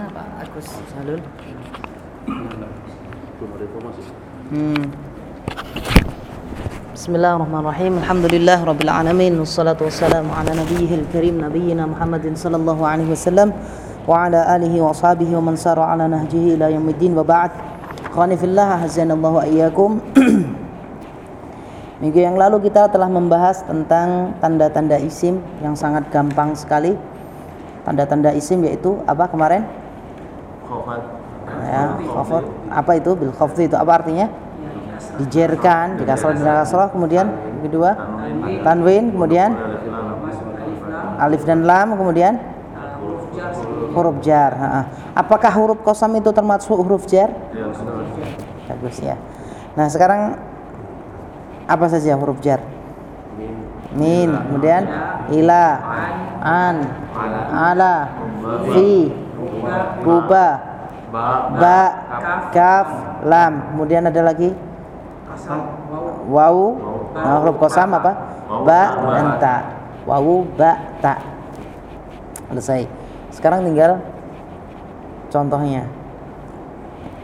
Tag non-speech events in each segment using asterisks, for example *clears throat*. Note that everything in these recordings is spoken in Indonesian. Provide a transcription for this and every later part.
mana Pak Agus Salul? Hmm. Bismillahirrahmanirrahim. Alhamdulillah rabbil alamin wassalatu wassalamu ala nabiyyihil karim nabiyyina Muhammadin sallallahu alaihi wasallam wa ala alihi wa ashabihi wa man sara ala nahjihi ila yaumiddin wa ba'd. Ikhwani fillah hazanallahu iyyakum. *clears throat* Minggu yang lalu kita telah membahas tentang tanda-tanda isim yang sangat gampang sekali. Tanda-tanda isim yaitu apa kemarin? Ya khafat apa itu? Bil khafdi itu apa artinya? Dijerkan di kasrah di kasrah kemudian kedua tanwin kemudian alif dan lam kemudian huruf jar apakah huruf kosam itu termasuk huruf jar? Sudah bagus ya. Nah sekarang apa saja huruf jar? Min kemudian ila an ala fi ruba ba. Ba. Kaf. Lam. Kemudian ada lagi? Wawu nah, huruf kosam apa? Ba. Dan ta. Wawu ba ta. Selesai. Sekarang tinggal contohnya.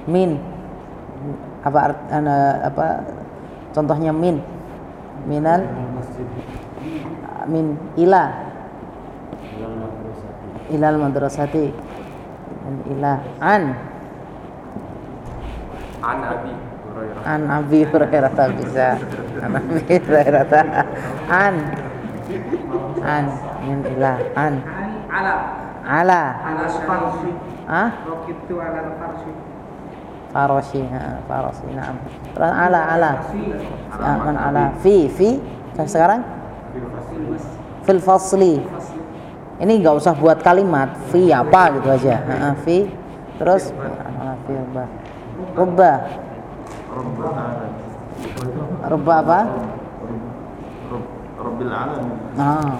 Min. Apa art- ana- apa contohnya min. Minal. Min. Ila. Ilal madrasati Dan ila an. An abi Hurairah. An abi hurairah tak bisa. An abi hurairah tak. an. An. Min ila an. Ala. Ala. Ala farsi. Ah rokitu ala farsi. Faroshi ha, faroshi naam. Terus ala ala. Ah, man ala. Fi fi. Kan sekarang? Fil fasli ini nggak usah buat kalimat fi apa? gitu aja. Fi. Terus fi rubba rubba rubba apa? Rabbil alamin ah.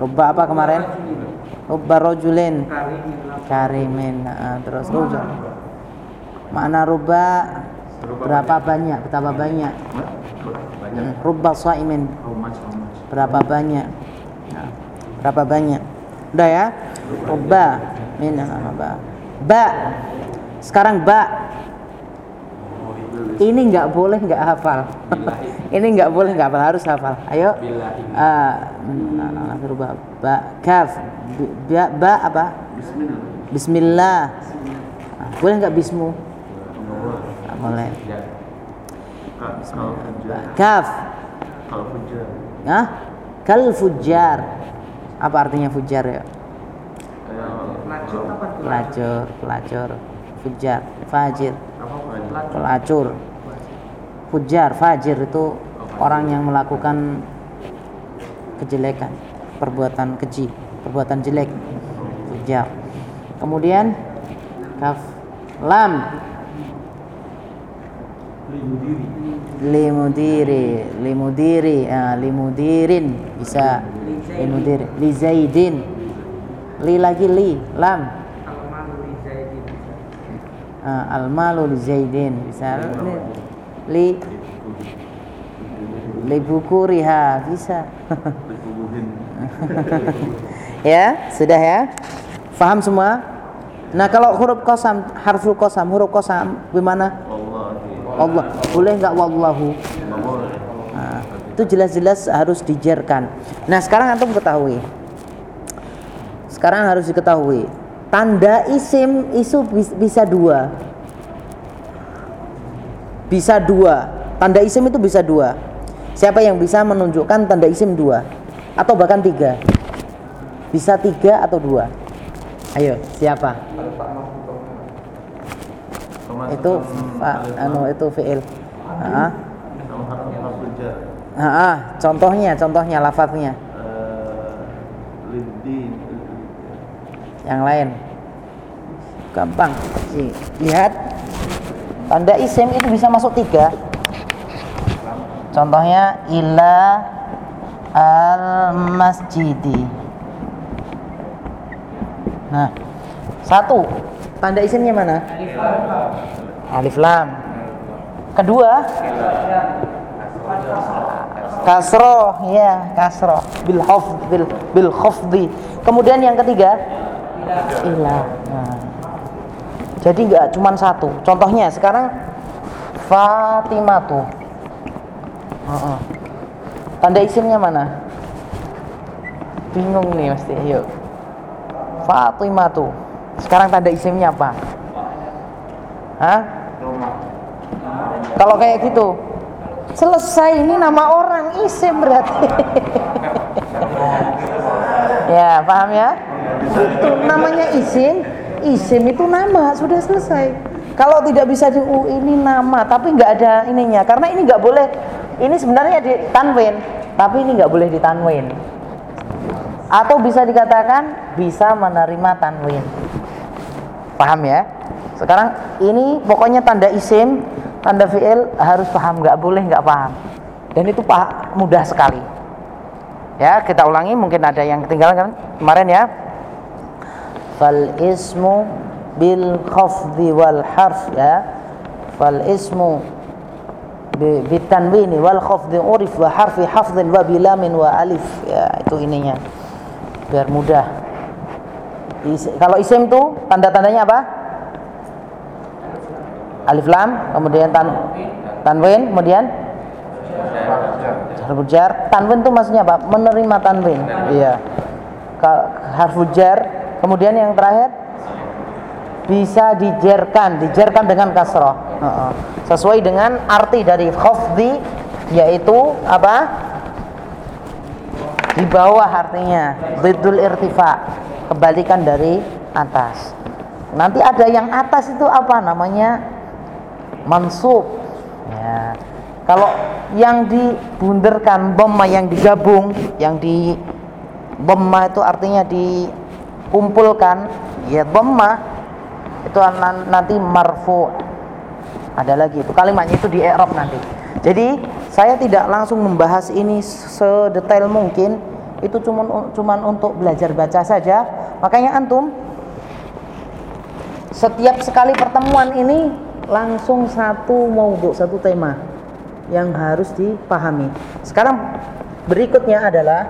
Rubba apa kemarin? Rubba rojulin. Karimin. Nah, terus rubba makna rubba berapa banyak? Betapa banyak? Hmm, rubba saimin berapa banyak berapa banyak? Udah ya? Rubba min ba. Ba. Sekarang ba. Ini nggak boleh nggak hafal. *laughs* Ini nggak boleh nggak hafal. Harus hafal. Ayo. Ah, rubba ba. Kaf. Ba, ba apa? Bismillah. Nah, boleh nggak bismu? Nggak boleh. Fujar kaf. Kalau fujar Hah? kal fujar apa artinya fujar ya? Tuh? Pelacur pelacur. Fujar fajir. Pelacur. Fujar fajir itu orang yang melakukan kejelekan perbuatan keji perbuatan jelek. Fujar. Kemudian kaf lam. Limudiri. Limudiri. Ah, limudirin. Bisa li zaidin li lagi li. Lam. Almalu li zaidin Ah, almalu li zaidin bisa. Li. Li, li bukuriha bisa. Dipuguhin *laughs* ya sudah ya. Paham semua? Nah kalau huruf kosam harful kosam huruf kosam gimana Allah. Boleh nggak wallahu itu jelas-jelas harus dijerkan. Nah, sekarang antum ketahui. Sekarang harus diketahui. Tanda isim itu bis- bisa dua. Bisa dua. Tanda isim itu bisa dua. Siapa yang bisa menunjukkan tanda isim dua? Atau bahkan tiga? Bisa tiga atau dua? Ayo, siapa? Itu lam, anu itu fiil. Ah, ah, contohnya, contohnya lafadznya. Lidin yang lain. Gampang. Lihat. Tanda isim itu bisa masuk tiga. Contohnya ila al masjidi nah satu. Tanda isimnya mana? Alif lam. Kedua kasroh ya kasroh bil khafd bil bil khafdi kemudian yang ketiga ilah. Nah. Jadi nggak cuma satu. Contohnya sekarang Fatimatu. Heeh. Tanda isimnya mana? Bingung nih pasti. Yuk. Fatimatu. Sekarang tanda isimnya apa? Hah? Kalau kayak gitu, selesai ini nama orang isim berarti. *laughs* ya, paham ya? Itu namanya isim. Isim itu nama, sudah selesai. Kalau tidak bisa di oh, ini nama, tapi nggak ada ininya, karena ini nggak boleh. Ini sebenarnya di tanwin, tapi ini nggak boleh ditanwin. Atau bisa dikatakan bisa menerima tanwin. Paham ya? Sekarang ini pokoknya tanda isim, tanda fiil harus paham, nggak boleh nggak paham. Dan itu pah mudah sekali. Ya, kita ulangi mungkin ada yang ketinggalan kan kemarin ya. Fal ismu bil khafdi wal harf ya. Fal ismu bitanwini wal khafdi urif wa harfi hafdhin wa bilamin wa alif ya itu ininya biar mudah Is- kalau isim tuh tanda-tandanya apa alif lam kemudian tan tanwin kemudian? Harfu jar. Tanwin tuh maksudnya apa? Menerima tanwin. Iya. Harfu jar. Kemudian yang terakhir? Bisa dijerkan. Dijerkan dengan kasroh. Sesuai dengan arti dari khafdi yaitu apa? Di bawah artinya. Bidul irtifa. Kebalikan dari atas. Nanti ada yang atas itu apa namanya mansub. Ya. Kalau yang dibunderkan bomma yang digabung yang di bomma itu artinya dikumpulkan ya bomma itu nan- nanti marfu. Ada lagi itu kalimatnya itu di i'rab nanti. Jadi saya tidak langsung membahas ini sedetail mungkin. Itu cuman cuman untuk belajar baca saja. Makanya antum setiap sekali pertemuan ini langsung satu maudhu satu tema yang harus dipahami. Sekarang berikutnya adalah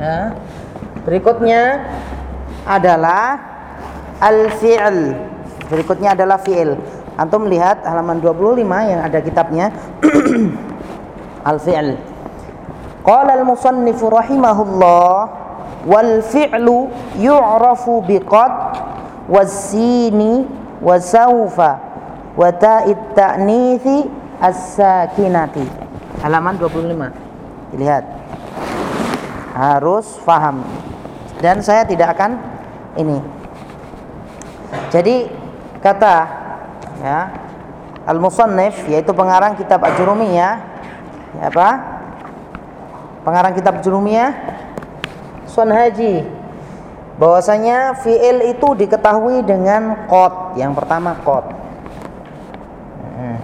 ya berikutnya adalah al-fi'l. Berikutnya adalah fi'il antum lihat halaman 25 yang ada kitabnya. *clears throat* Al-fi'l. Qala al-musannif rahimahullah wal fi'lu yu'rafu biqad was-sini wa wa ta'it ta'nithi as-sakinati. Halaman 25 lihat harus paham dan saya tidak akan ini. Jadi kata ya al musannif yaitu pengarang kitab ajrumiyah ya. Apa? Pengarang kitab ajrumiyah Sun Haji. Bahwasanya fiil itu diketahui dengan qad. Yang pertama Hmm.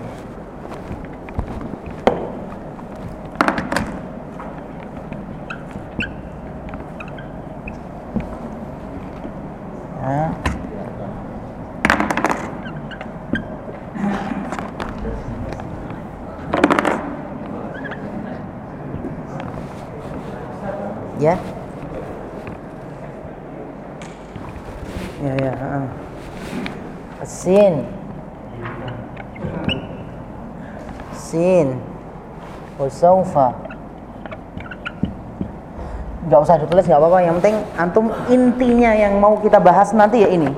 Ya. Ya. Ya ya. heeh. Sin. Sin. Wasaufa. Nggak usah ditulis nggak apa-apa. Yang penting antum intinya yang mau kita bahas nanti ya ini.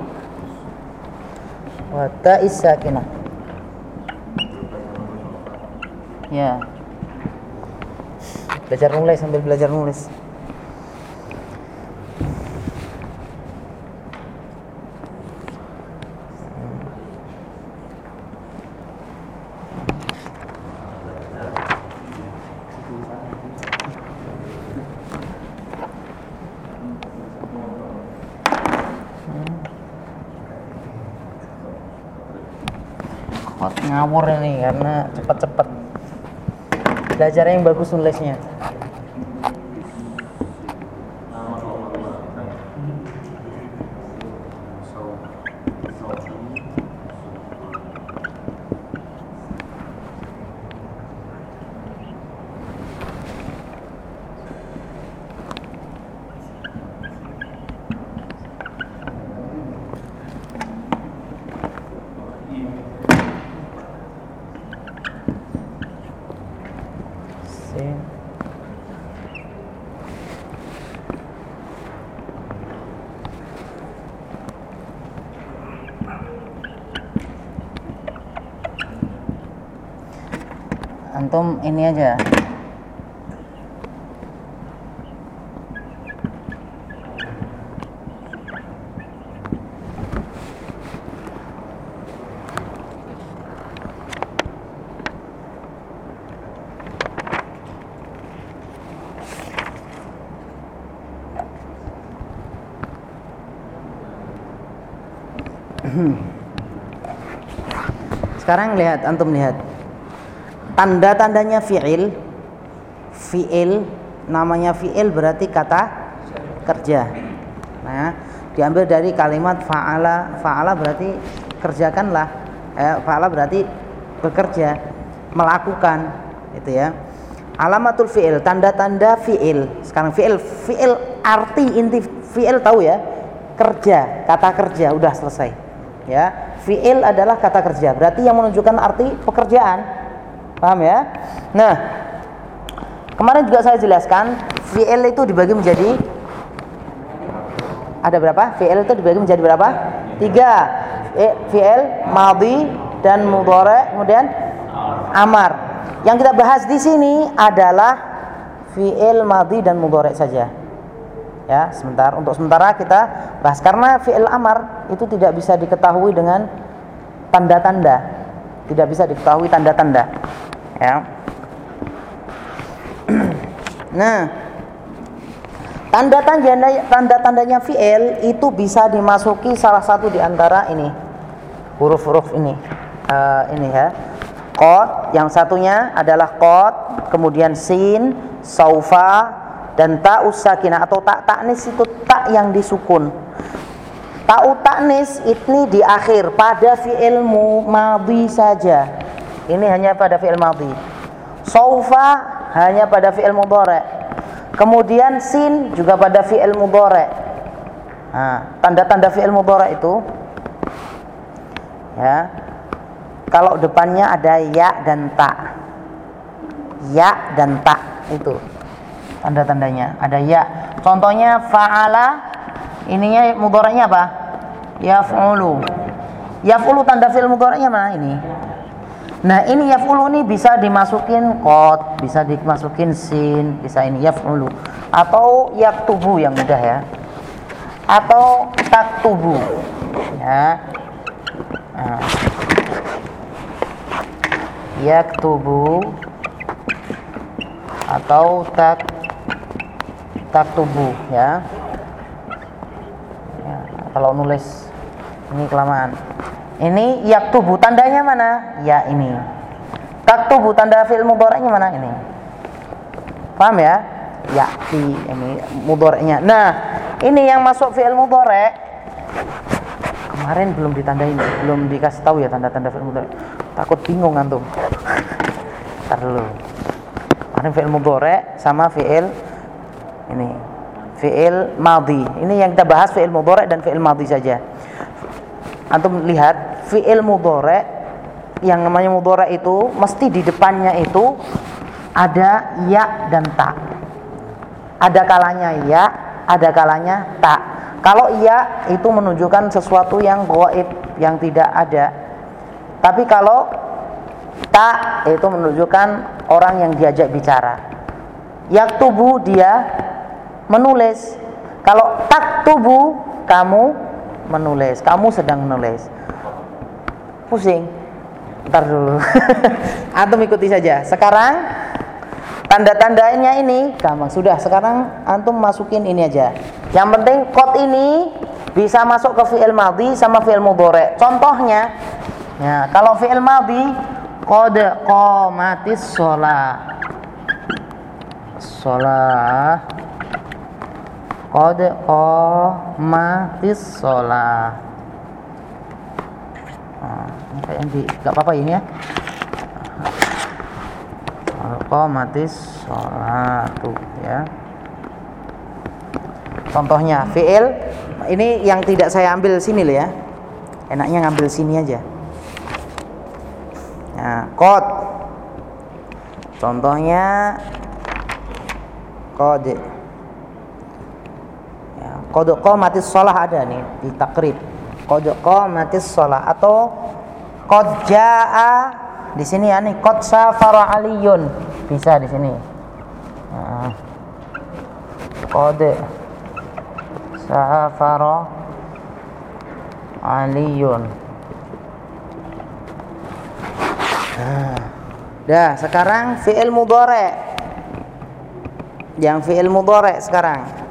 Wata isakinah. Ya. Belajar nulis sambil belajar nulis. Ngawur ini karena cepet-cepet. Belajar yang bagus nulisnya sin antum ini aja *clears throat* Sekarang lihat, antum lihat. Tanda-tandanya fi'il. Fi'il namanya fi'il berarti kata kerja. Nah, diambil dari kalimat fa'ala. Fa'ala berarti kerjakanlah. Eh, fa'ala berarti bekerja, melakukan, itu ya. Alamatul fi'il, tanda-tanda fi'il. Sekarang fi'il, fi'il arti inti fi'il tahu ya? Kerja, kata kerja udah selesai. Ya, fi'il adalah kata kerja. Berarti yang menunjukkan arti pekerjaan. Paham ya? Nah, kemarin juga saya jelaskan fi'il itu dibagi menjadi ada berapa? Fi'il itu dibagi menjadi berapa? Tiga. Fi- Fi'il, madhi dan mudhari, kemudian amar. Yang kita bahas di sini adalah fi'il madhi dan mudhari saja. Ya, sebentar. Untuk sementara kita bahas karena fi'il amar itu tidak bisa diketahui dengan tanda-tanda. Tidak bisa diketahui tanda-tanda. Ya. *clears throat* Nah, tanda-tanda tanda-tandanya fi'il itu bisa dimasuki salah satu di antara ini. Huruf-huruf ini. Eh, ini ya. Qad, yang satunya adalah qad, kemudian sin, saufa, dan ta'us sakinah atau tak taknis itu tak yang disukun. Ta'u taknis ini di akhir pada fi'il madhi saja. Ini hanya pada fi'il madhi. Saufa hanya pada fi'il mudhari. Kemudian sin juga pada fi'il mudhari. Nah, tanda-tanda fi'il mudhari itu ya. Kalau depannya ada ya dan ta. Ya dan ta itu tanda-tandanya. Ada ya. Contohnya fa'ala ininya mudhari'nya apa? Yaf'ulu. Yaf'ulu tanda fi'il mudhari'nya mana ini? Nah, ini yaf'ulu ini bisa dimasukin qad, bisa dimasukin sin, bisa ini yaf'ulu atau yaktubu yang mudah ya. Atau taktubu. Ya. Nah. Yaktubu atau tak taktubu ya. ya kalau nulis. Ini kelamaan. Ini yaktubu tandanya mana? Ya ini. Taktubu tanda fi'il mudhari'nya mana? Ini. Paham ya? Ya di ini mudhari'nya. Nah ini yang masuk fi'il mudhari' kemarin belum ditandain belum dikasih tahu ya tanda-tanda fi'il mudhari' takut bingung antum. Ntar dulu. Kemarin fi'il mudhari' sama fi'il ini fi'il madhi ini yang kita bahas fi'il mudhari' dan fi'il madhi saja antum lihat fi'il mudhari yang namanya mudhari itu mesti di depannya itu ada ya dan ta. Ada kalanya ya, ada kalanya ta. Kalau ya itu menunjukkan sesuatu yang gaib, yang tidak ada. Tapi kalau ta itu menunjukkan orang yang diajak bicara. Yaktubu dia menulis. Kalau tak tubuh kamu menulis, kamu sedang menulis. Pusing. Ntar dulu. *laughs* antum ikuti saja. Sekarang tanda-tandanya ini gampang. Sudah, sekarang antum masukin ini aja. Yang penting kod ini bisa masuk ke fi'il madhi sama fi'il mudhari. Contohnya, ya, kalau fi'il madhi qad qamatis shalah. Shalah Qad qamatis shalah. Nah, ini di enggak apa-apa ini ya. Qamatis sholatu ya. Contohnya fi'il ini yang tidak saya ambil sini loh ya. Enaknya ngambil sini aja. Nah, qad Contohnya qad qad qamatis shalah ada nih di takrib. Qad qamatis shalah atau qad jaa di sini ya nih qad safara aliyun. Bisa di sini. Nah. qad aliyun. Nah. dah sekarang fi'il mudhari. Yang fi'il mudhari sekarang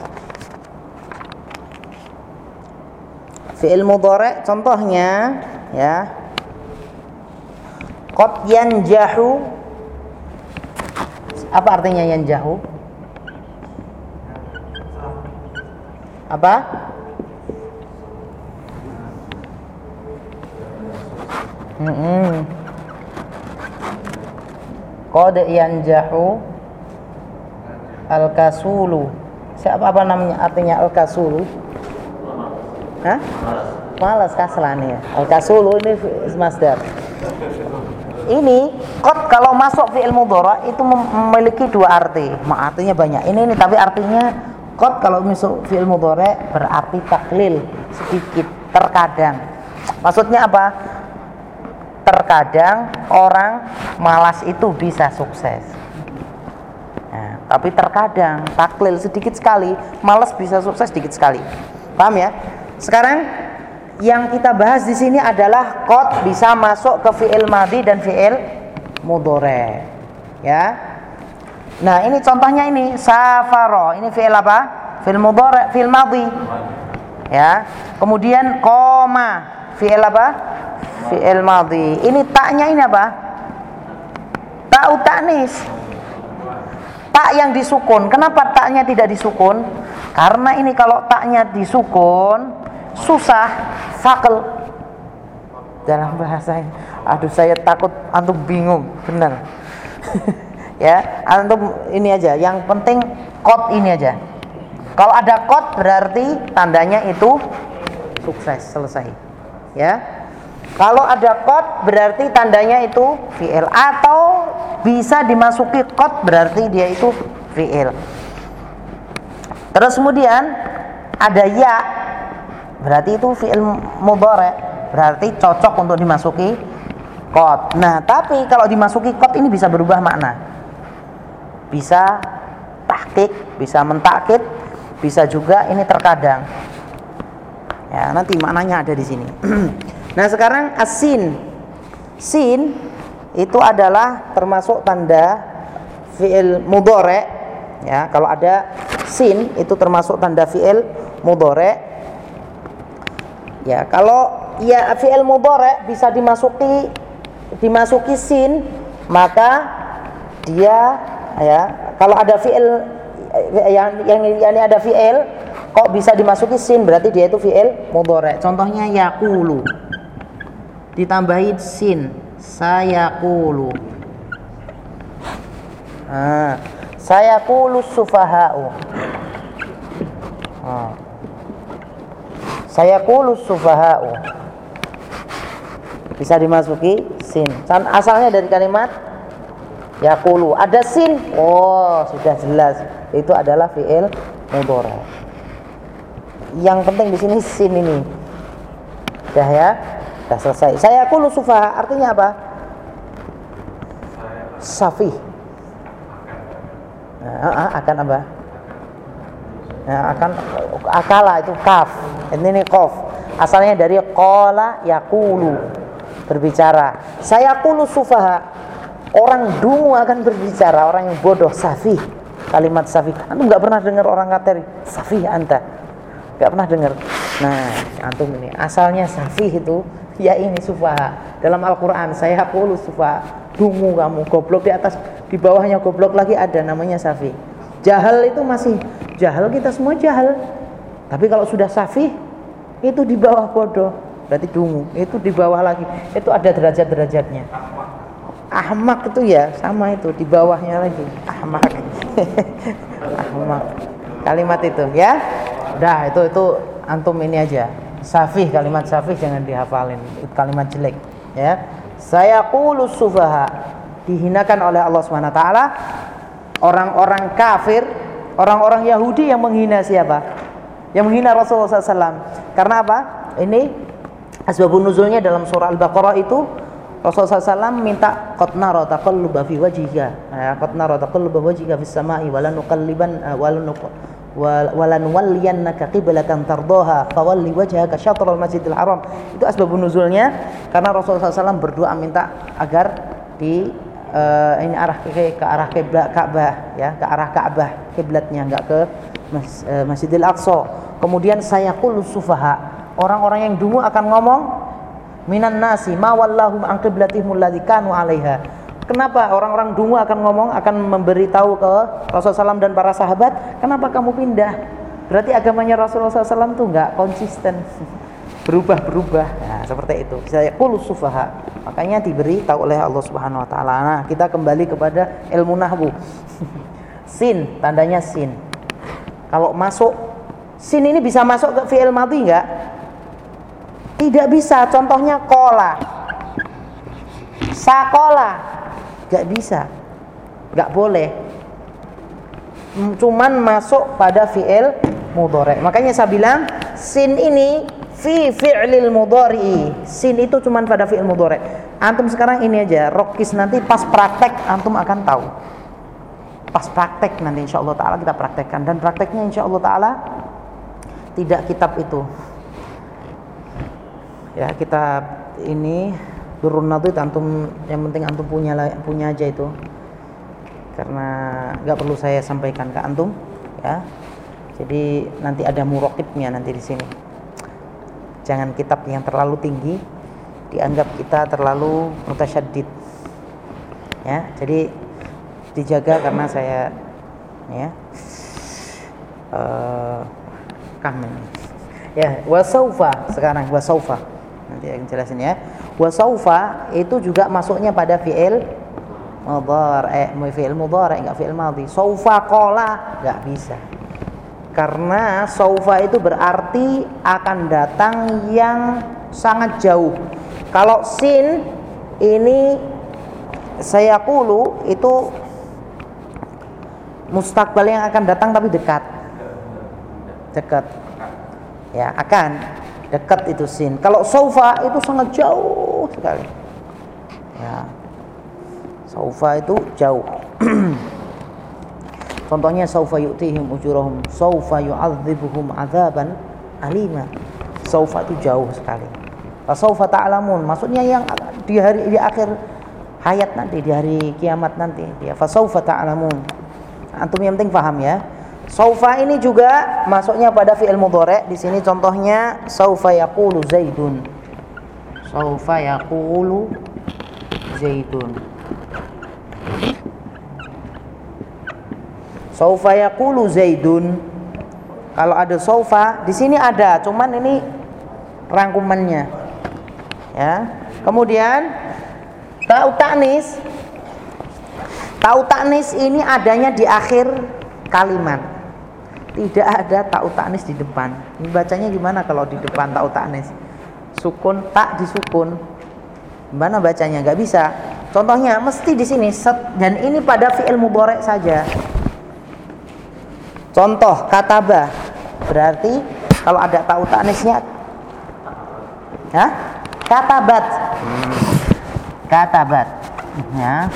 fi'il mudhari contohnya ya qad yanjahu apa artinya yanjahu apa Mm -mm. Qad yanjahu al-kasulu. Siapa apa namanya artinya al-kasulu? Hah? Malas kaslan ya. Al-kasulu ini masdar. Ini qad kalau masuk fi'il mudhara itu memiliki dua arti. Ma artinya banyak. Ini ini tapi artinya qad kalau masuk fi'il mudhara berarti taklil sedikit terkadang. Maksudnya apa? terkadang orang malas itu bisa sukses. Nah, tapi terkadang taklil sedikit sekali, malas bisa sukses sedikit sekali. Paham ya? Sekarang yang kita bahas di sini adalah qad bisa masuk ke fi'il madhi dan fi'il mudhari. Ya. Nah, ini contohnya ini safaro. Ini fi'il apa? Fi'il mudhari, fi'il madhi. Ya. Kemudian koma, fi'il apa? fi'il madhi. Ini taknya ini apa? Tak utanis. Tak yang disukun. Kenapa taknya tidak disukun? Karena ini kalau taknya disukun susah fakel dalam bahasa. Aduh saya takut antum bingung, benar. *laughs* ya, antum ini aja. Yang penting kot ini aja. Kalau ada kot berarti tandanya itu sukses selesai. Ya. Kalau ada kot berarti tandanya itu fi'il atau bisa dimasuki kot berarti dia itu fi'il. Terus kemudian ada ya berarti itu fi'il mudhari berarti cocok untuk dimasuki kot. Nah, tapi kalau dimasuki kot ini bisa berubah makna. Bisa tahkik, bisa mentakit, bisa juga ini terkadang. Ya, nanti maknanya ada di sini. *clears throat* Nah sekarang asin Sin itu adalah termasuk tanda fi'il mudore ya kalau ada sin itu termasuk tanda fi'il mudore ya kalau ya fi'il mudore bisa dimasuki dimasuki sin maka dia ya kalau ada fi'il yang yang yang ada fi'il kok bisa dimasuki sin? Berarti dia itu fi'il mudore contohnya yakulu ditambahin sin. Saya kulu nah, saya kulu sufahau. Nah. Saya kulu sufahau bisa dimasuki sin asalnya dari kalimat yakulu ada sin oh sudah jelas itu adalah fiil mudhari yang penting di sini sin ini dah ya Sudah selesai. Saya kulu sufaha artinya apa? Safi. Nah, akan apa? Nah, akan akala itu kaf. Ini ini kof. Asalnya dari kola yakulu berbicara. Saya kulu sufaha. Orang dungu akan berbicara, orang yang bodoh safi. Kalimat safi. Antum nggak pernah dengar orang kateri safi anta. Nggak pernah dengar. Nah, antum ini asalnya safi itu ya ini sufaha dalam Al-Quran saya puluh sufaha dungu kamu goblok di atas di bawahnya goblok lagi ada namanya safi jahal itu masih jahal kita semua jahal tapi kalau sudah safi itu di bawah bodoh. Berarti dungu itu di bawah lagi. Itu ada derajat-derajatnya. Ahmak itu ya sama itu di bawahnya lagi. Ahmak. *laughs* Ahmak. Kalimat itu ya? Udah itu itu antum ini aja. Safih kalimat safih jangan dihafalin. Itu kalimat jelek ya? Saya qulu sufaha. Dihinakan oleh Allah Subhanahu taala. Orang-orang kafir Orang-orang Yahudi yang menghina siapa? Yang menghina Rasulullah SAW. Karena apa? Ini asbabun nuzulnya dalam surah Al-Baqarah itu Rasulullah SAW minta qad nara taqalluba fi wajhika ya qad nara taqalluba wajhika fis sama'i wa lanuqalliban uh, wa lanuq wa lanuwalliyannaka qiblatan tardaha fawalli wajhaka syatral masjidil haram itu asbabun nuzulnya karena Rasulullah SAW berdoa minta agar di uh, ini arah ke, ke arah kiblat Ka'bah ya ke arah Ka'bah kiblatnya enggak ke mas, uh, Masjidil Aqsa kemudian saya sufaha orang-orang yang dulu akan ngomong minan nasi ma wallahum an qiblatihim kanu 'alaiha. Kenapa orang-orang dungu akan ngomong akan memberitahu ke Rasulullah SAW dan para sahabat, kenapa kamu pindah? Berarti agamanya Rasulullah SAW tuh nggak konsisten, berubah-berubah. Nah, seperti itu. Saya sufaha. Makanya diberi tahu oleh Allah Subhanahu Wa Taala. Nah, kita kembali kepada ilmu nahwu. *laughs* sin, tandanya sin. Kalau masuk, sin ini bisa masuk ke fi'il madhi nggak? Tidak bisa. Contohnya kola. Sakola. Gak bisa. Gak boleh. Cuman masuk pada fi'il mudhari. Makanya saya bilang sin ini fi fi'lil mudhari. Sin itu cuman pada fi'il mudhari. Antum sekarang ini aja, rokis nanti pas praktek antum akan tahu. Pas praktek nanti insya Allah Ta'ala kita praktekkan dan prakteknya insya Allah Ta'ala tidak kitab itu. Ya kita ini turun itu antum yang penting antum punya punya aja itu. Karena nggak perlu saya sampaikan ke antum ya. Jadi nanti ada murokibnya nanti di sini. Jangan kitab yang terlalu tinggi dianggap kita terlalu mutasyaddid ya. Jadi dijaga karena saya ya. Uh, ya wasaufa sekarang wasaufa nanti akan jelasin ya. Wasaufa itu juga masuknya pada fi'il mudhari. Eh fi'il mudhari enggak fi'il madhi. Saufa qala enggak bisa. Karena saufa itu berarti akan datang yang sangat jauh. Kalau sin ini saya kulu itu mustakbal yang akan datang tapi dekat dekat. Ya akan dekat itu sin. Kalau saufa itu sangat jauh sekali. Ya. Saufa itu jauh. *clears throat* Contohnya saufa yu'tihim ujurahum. Saufa yu'adzibuhum azaban alima. Saufa itu jauh sekali. Saufa ta'lamun. Maksudnya yang di hari di akhir hayat nanti di hari kiamat nanti. Ya fasaufa ta'lamun. Antum yang penting paham ya Saufa ini juga masuknya pada fi'il mudhari. Di sini contohnya saufa yaqulu Zaidun. Saufa yaqulu Zaidun. Saufa yaqulu Zaidun. Kalau ada saufa, di sini ada, cuman ini rangkumannya. Ya. Kemudian tau taknis. Tau taknis ini adanya di akhir kalimat tidak ada ta'u ta'nis di depan. Bacanya gimana kalau di depan ta'u ta'nis? Sukun tak disukun. Gimana bacanya? Gak bisa. Contohnya mesti di sini set dan ini pada fi'il mudhari saja. Contoh kataba berarti kalau ada ta'u ta'nisnya ya katabat. Katabat. Ya.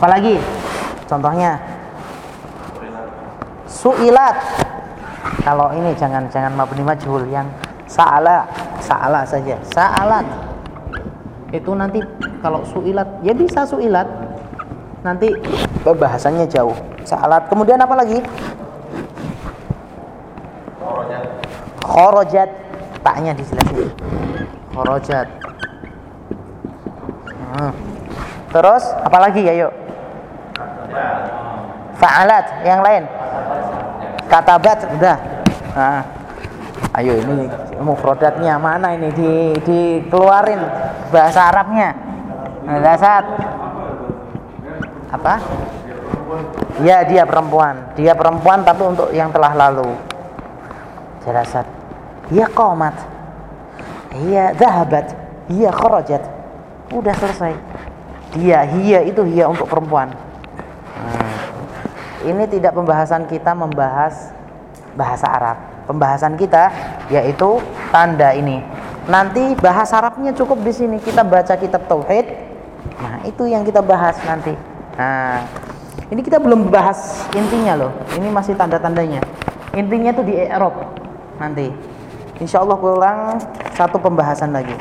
Apalagi? Contohnya suilat. Kalau ini jangan jangan mabni majhul yang saala, saala saja. Saalat. Itu nanti kalau suilat ya bisa suilat. Nanti bahasanya jauh. Saalat. Kemudian apa lagi? Khorojat. Taknya dijelasin. Khorojat. Hmm. Terus apalagi ya yuk? Fa'alat yang lain. Katabat udah. Nah. Ayo ini mufradatnya mana ini di dikeluarin bahasa Arabnya. Dasar. Apa? Ya dia perempuan. Dia perempuan tapi untuk yang telah lalu. Jelasat. Dia komat. Iya, zahabat. Hiya kharajat. Udah selesai. Dia, hiya itu hiya untuk perempuan. Ini tidak pembahasan kita membahas bahasa Arab. Pembahasan kita yaitu tanda ini. Nanti bahasa Arabnya cukup di sini. Kita baca kitab tauhid. Nah, itu yang kita bahas nanti. Nah, ini kita belum bahas intinya loh. Ini masih tanda-tandanya. Intinya itu di Eropa nanti. Insya Allah pulang satu pembahasan lagi.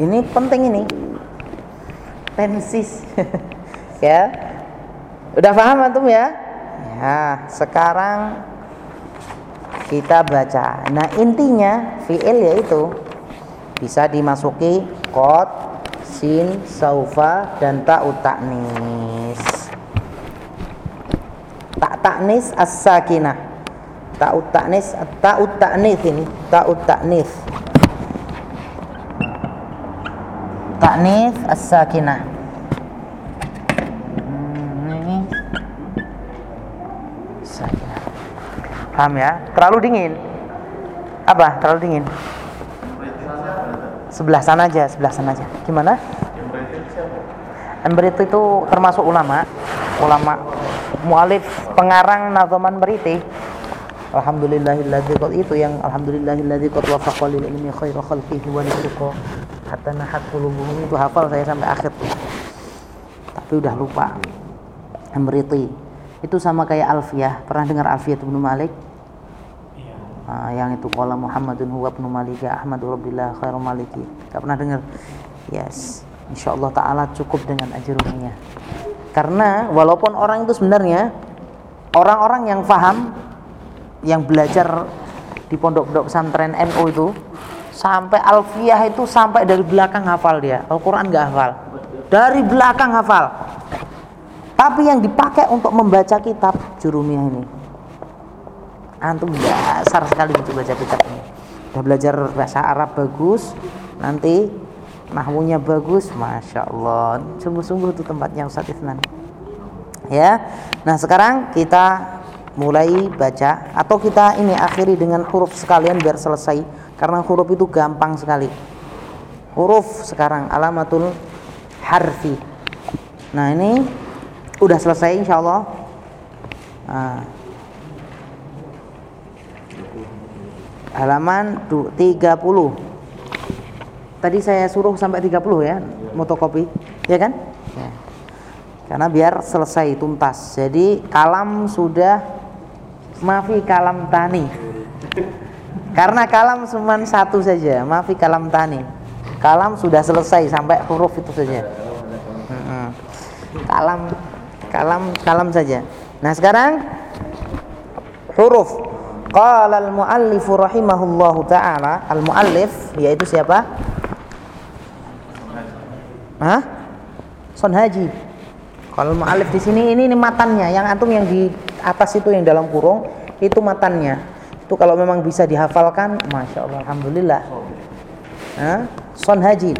Ini penting ini. Tensis. *laughs* ya. Udah paham antum ya? Ya, sekarang kita baca. Nah, intinya fiil yaitu bisa dimasuki qad, sin, saufa dan ta'ut ta'nis. Tak ta'nis as-sakinah. Ta'ut ta'nis, ta'ut ta'nis ini, ta'ut ta'nis. Ta'nis as-sakinah. Hmm, ini sakinah. Paham ya? Terlalu dingin. Apa? Terlalu dingin. Sebelah sana aja, sebelah sana aja. Gimana? Emberit itu termasuk ulama, ulama mualif pengarang nazaman beriti. Alhamdulillahilladzi itu yang alhamdulillahilladzi qad wafaqa lil ilmi khairu khalqihi wa liqa hatta nahat qulubuhum itu hafal saya sampai akhir. Tapi udah lupa. Emberiti itu sama kayak Alfiyah. Pernah dengar Alfiyah Ibnu Malik? Ah, yang itu qala Muhammadun huwa ibnu Malik Ahmadu Rabbillah khairu maliki. Gak pernah dengar? Yes. Insyaallah taala cukup dengan ajrumnya. Karena walaupun orang itu sebenarnya orang-orang yang faham yang belajar di pondok-pondok pesantren NU itu sampai alfiyah itu sampai dari belakang hafal dia. Al-Qur'an nggak hafal. Dari belakang hafal. Tapi yang dipakai untuk membaca kitab Jurumiyah ini antum dasar sekali untuk baca kitab ini. Udah belajar bahasa Arab bagus, nanti nahwunya bagus, masya Allah. Sungguh-sungguh itu tempatnya Ustaz Ifnan. Ya, nah sekarang kita mulai baca atau kita ini akhiri dengan huruf sekalian biar selesai karena huruf itu gampang sekali. Huruf sekarang alamatul harfi. Nah ini udah selesai insya Allah. Nah, halaman 30 tadi saya suruh sampai 30 ya motokopi. Ya kan? Ya. karena biar selesai tuntas. Jadi kalam sudah maafi kalam tani. Karena kalam cuma satu saja maafi kalam tani. Kalam sudah selesai sampai huruf itu saja. Kalam kalam kalam saja. Nah sekarang huruf Qala al-muallif rahimahullahu taala, al-muallif yaitu siapa? Hah? Son Haji. Kalau muallif di sini ini, ini matannya, yang antum yang di atas itu yang dalam kurung itu matannya. Itu kalau memang bisa dihafalkan, masya Allah, alhamdulillah. Hah? Son Haji.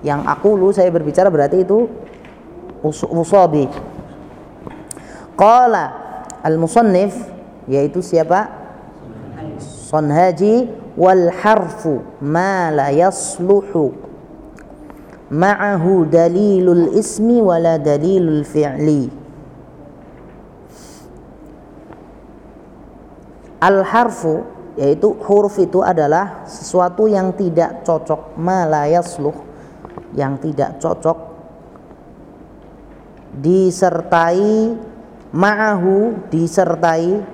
Yang aku lu saya berbicara berarti itu usabi. Qala al-musannif yaitu siapa? Sonhaji wal harfu ma la yasluhu. Ma'ahu dalilul ismi wala dalilul fi'li. Al harfu yaitu huruf itu adalah sesuatu yang tidak cocok ma la yasluh yang tidak cocok. Disertai ma'ahu disertai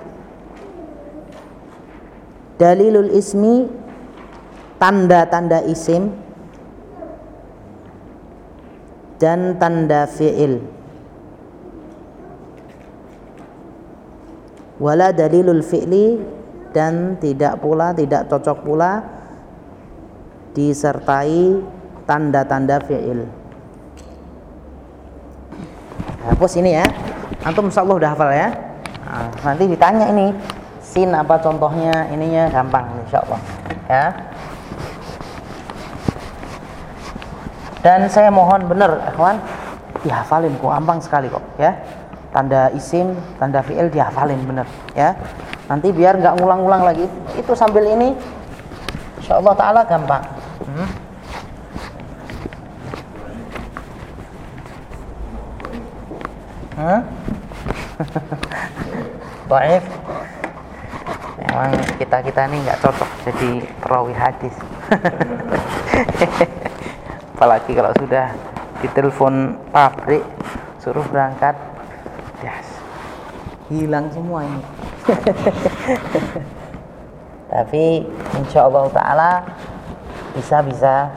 dalilul ismi tanda-tanda isim dan tanda fi'il. Wala dalilul fi'li dan tidak pula tidak cocok pula disertai tanda-tanda fi'il. Hapus ini ya. Antum insyaallah udah hafal ya. Nah, nanti ditanya ini sin apa contohnya ininya gampang insya Allah ya dan saya mohon benar kawan dihafalin kok gampang sekali kok ya tanda isim tanda fiil dihafalin bener ya nanti biar nggak ngulang-ngulang lagi itu sambil ini Insyaallah taala gampang. Hmm? Hah? *laughs* Baik. Memang kita kita ini nggak cocok jadi perawi hadis. *laughs* Apalagi kalau sudah ditelepon pabrik suruh berangkat, yes, hilang semua ini. *laughs* Tapi insya Allah Taala bisa bisa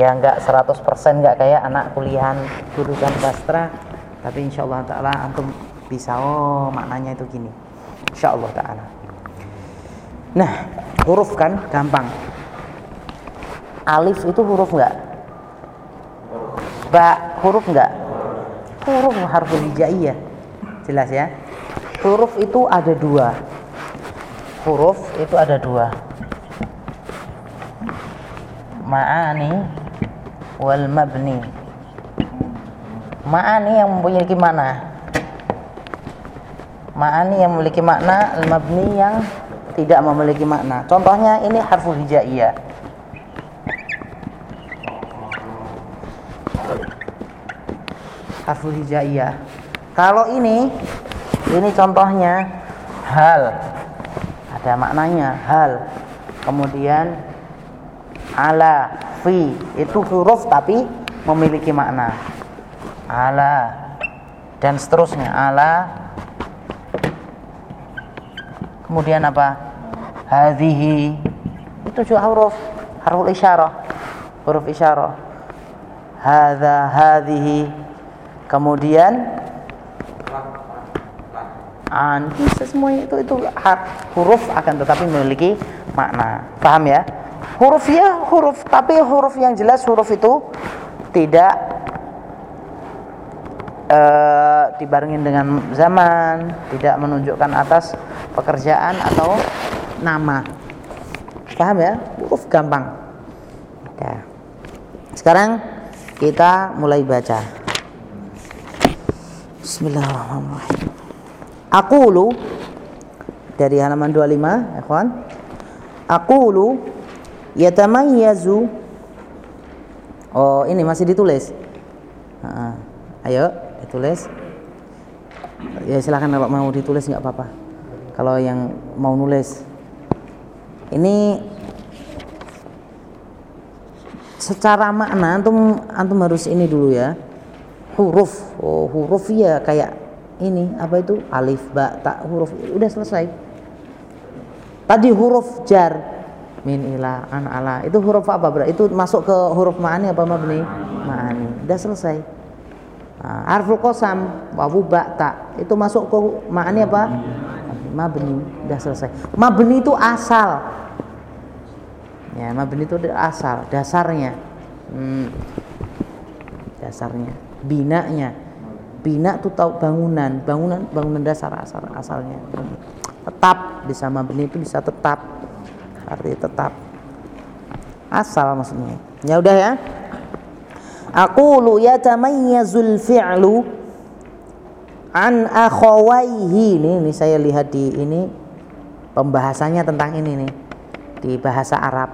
ya nggak 100% nggak kayak anak kuliahan jurusan sastra. Tapi insya Allah Taala antum bisa. Oh maknanya itu gini. Insya Allah Taala nah huruf kan? Gampang. Alif itu huruf nggak? Ba huruf nggak? Huruf harus hijaiyah jelas ya? Huruf itu ada dua. Huruf itu ada dua. Ma'ani wal mabni. Ma'ani yang memiliki makna ma'ani yang memiliki makna al mabni yang tidak memiliki makna. Contohnya ini harfu hijaiyah. Harfu hijaiyah. Kalau ini ini contohnya hal. Ada maknanya hal. Kemudian ala fi. Itu huruf tapi memiliki makna. Ala. Dan seterusnya ala. Kemudian apa hadhihi itu juga huruf huruf isyarah. Huruf isyarah. Hadza hadhihi kemudian an. Bisa semuanya itu itu huruf akan tetapi memiliki makna. Paham ya? Huruf ya huruf. Tapi huruf yang jelas huruf itu tidak uh, dibarengin dengan zaman tidak menunjukkan atas pekerjaan atau nama paham ya huruf gampang ya. sekarang kita mulai baca Bismillahirrahmanirrahim Aqulu dari halaman 25 ya kawan. Aqulu yatamayyazu Oh, ini masih ditulis. Ayo ditulis. Ya silakan kalau mau ditulis nggak apa-apa. Kalau yang mau nulis. Ini secara makna antum antum harus ini dulu ya. Huruf. Oh, huruf ya kayak ini apa itu? Alif ba tak huruf. Udah selesai. Tadi huruf jar. Min ila an ala. Itu huruf apa bro itu masuk ke huruf ma'ani apa mabni? Ma'ani. Udah selesai. Nah, qasam. Wawu ba tak itu masuk ke ma'ani apa mabni udah selesai. Mabni itu asal. Ya mabni itu asal dasarnya. Hmm, dasarnya. Binanya. Bina itu tahu bangunan. Bangunan bangunan dasar asal asalnya. Tetap bisa mabni itu bisa tetap. Arti tetap. Asal maksudnya. Ya udah ya. Aku lu yatamayyazul fi'lu an akhawaihi. Ini, ini saya lihat di ini pembahasannya tentang ini nih di bahasa Arab.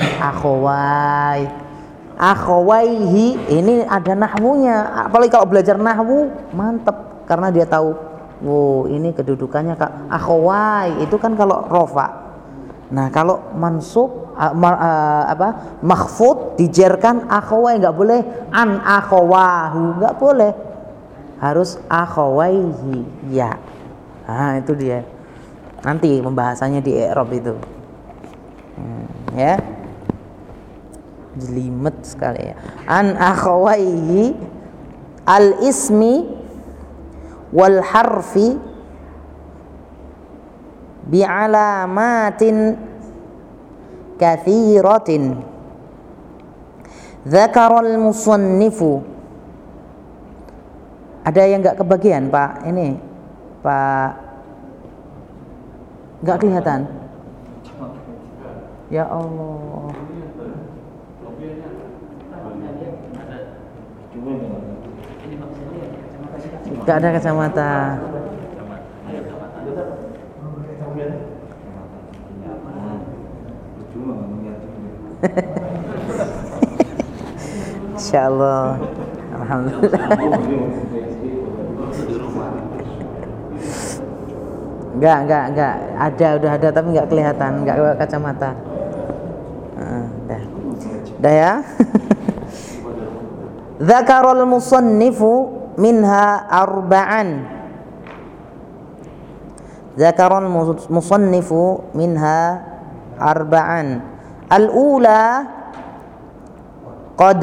Akhawai. Akhawaihi ini ada nahwunya. Apalagi kalau belajar nahwu mantep. Karena dia tahu wow ini kedudukannya kak. Akhawai itu kan kalau rofa. Nah kalau mansub uh, ma, uh, apa mahfud dijerkan akhawai nggak boleh. An akhawahu nggak boleh harus akhawaihi ya. Nah itu dia. Nanti pembahasannya di Eropa itu. Hmm, ya. Jelimet sekali ya. An akhawaihi al ismi wal harfi bi alamatin kathiratin. Al musannifu ada yang nggak kebagian pak ini pak nggak kelihatan ya Allah Gak ada kacamata. *laughs* Insyaallah. Alhamdulillah. Enggak, enggak, enggak. Ada, udah ada tapi enggak kelihatan, enggak bawa kacamata. Heeh, udah. Udah ya. Dzakarul *laughs* musannifu minha arba'an. Dzakarul musannifu minha arba'an. Al-ula qad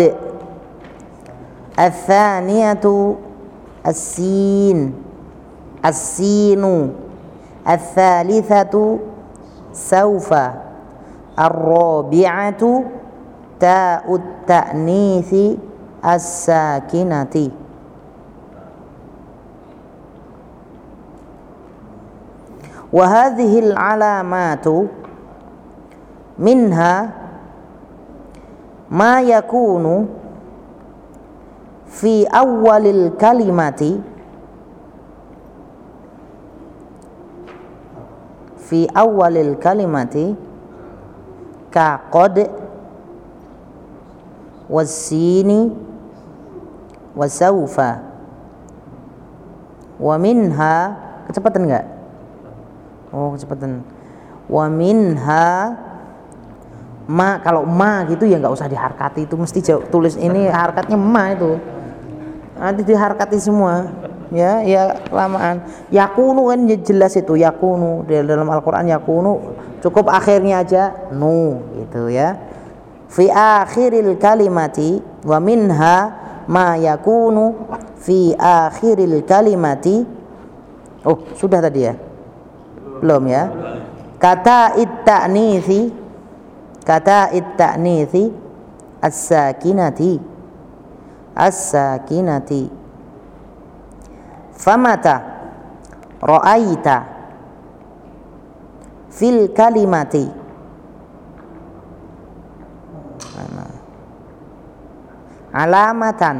الثانية السين السين الثالثة سوف الرابعة تاء التأنيث الساكنة. وهذه العلامات منها ما يكون في أول الكلمة fi awalil kalimati ka qad wasini wasaufa wa minha. Kecepatan enggak oh kecepatan. Wa minha. Ma kalau ma gitu ya enggak usah diharkati. Itu mesti jauh, tulis ini harkatnya ma itu. Nanti diharkati semua ya ya lamaan. Yakunu kan jelas itu yakunu. Dalam Al-Qur'an yakunu cukup akhirnya aja nu gitu ya. Fi akhiril kalimati wa minha ma yakunu fi akhiril kalimati. Oh sudah tadi ya? Belum ya? Kata it-ta'nisi kata it-ta'nisi as-sakinati. As-sakinati famata. Ra'aita. Fil kalimati. Alamatan.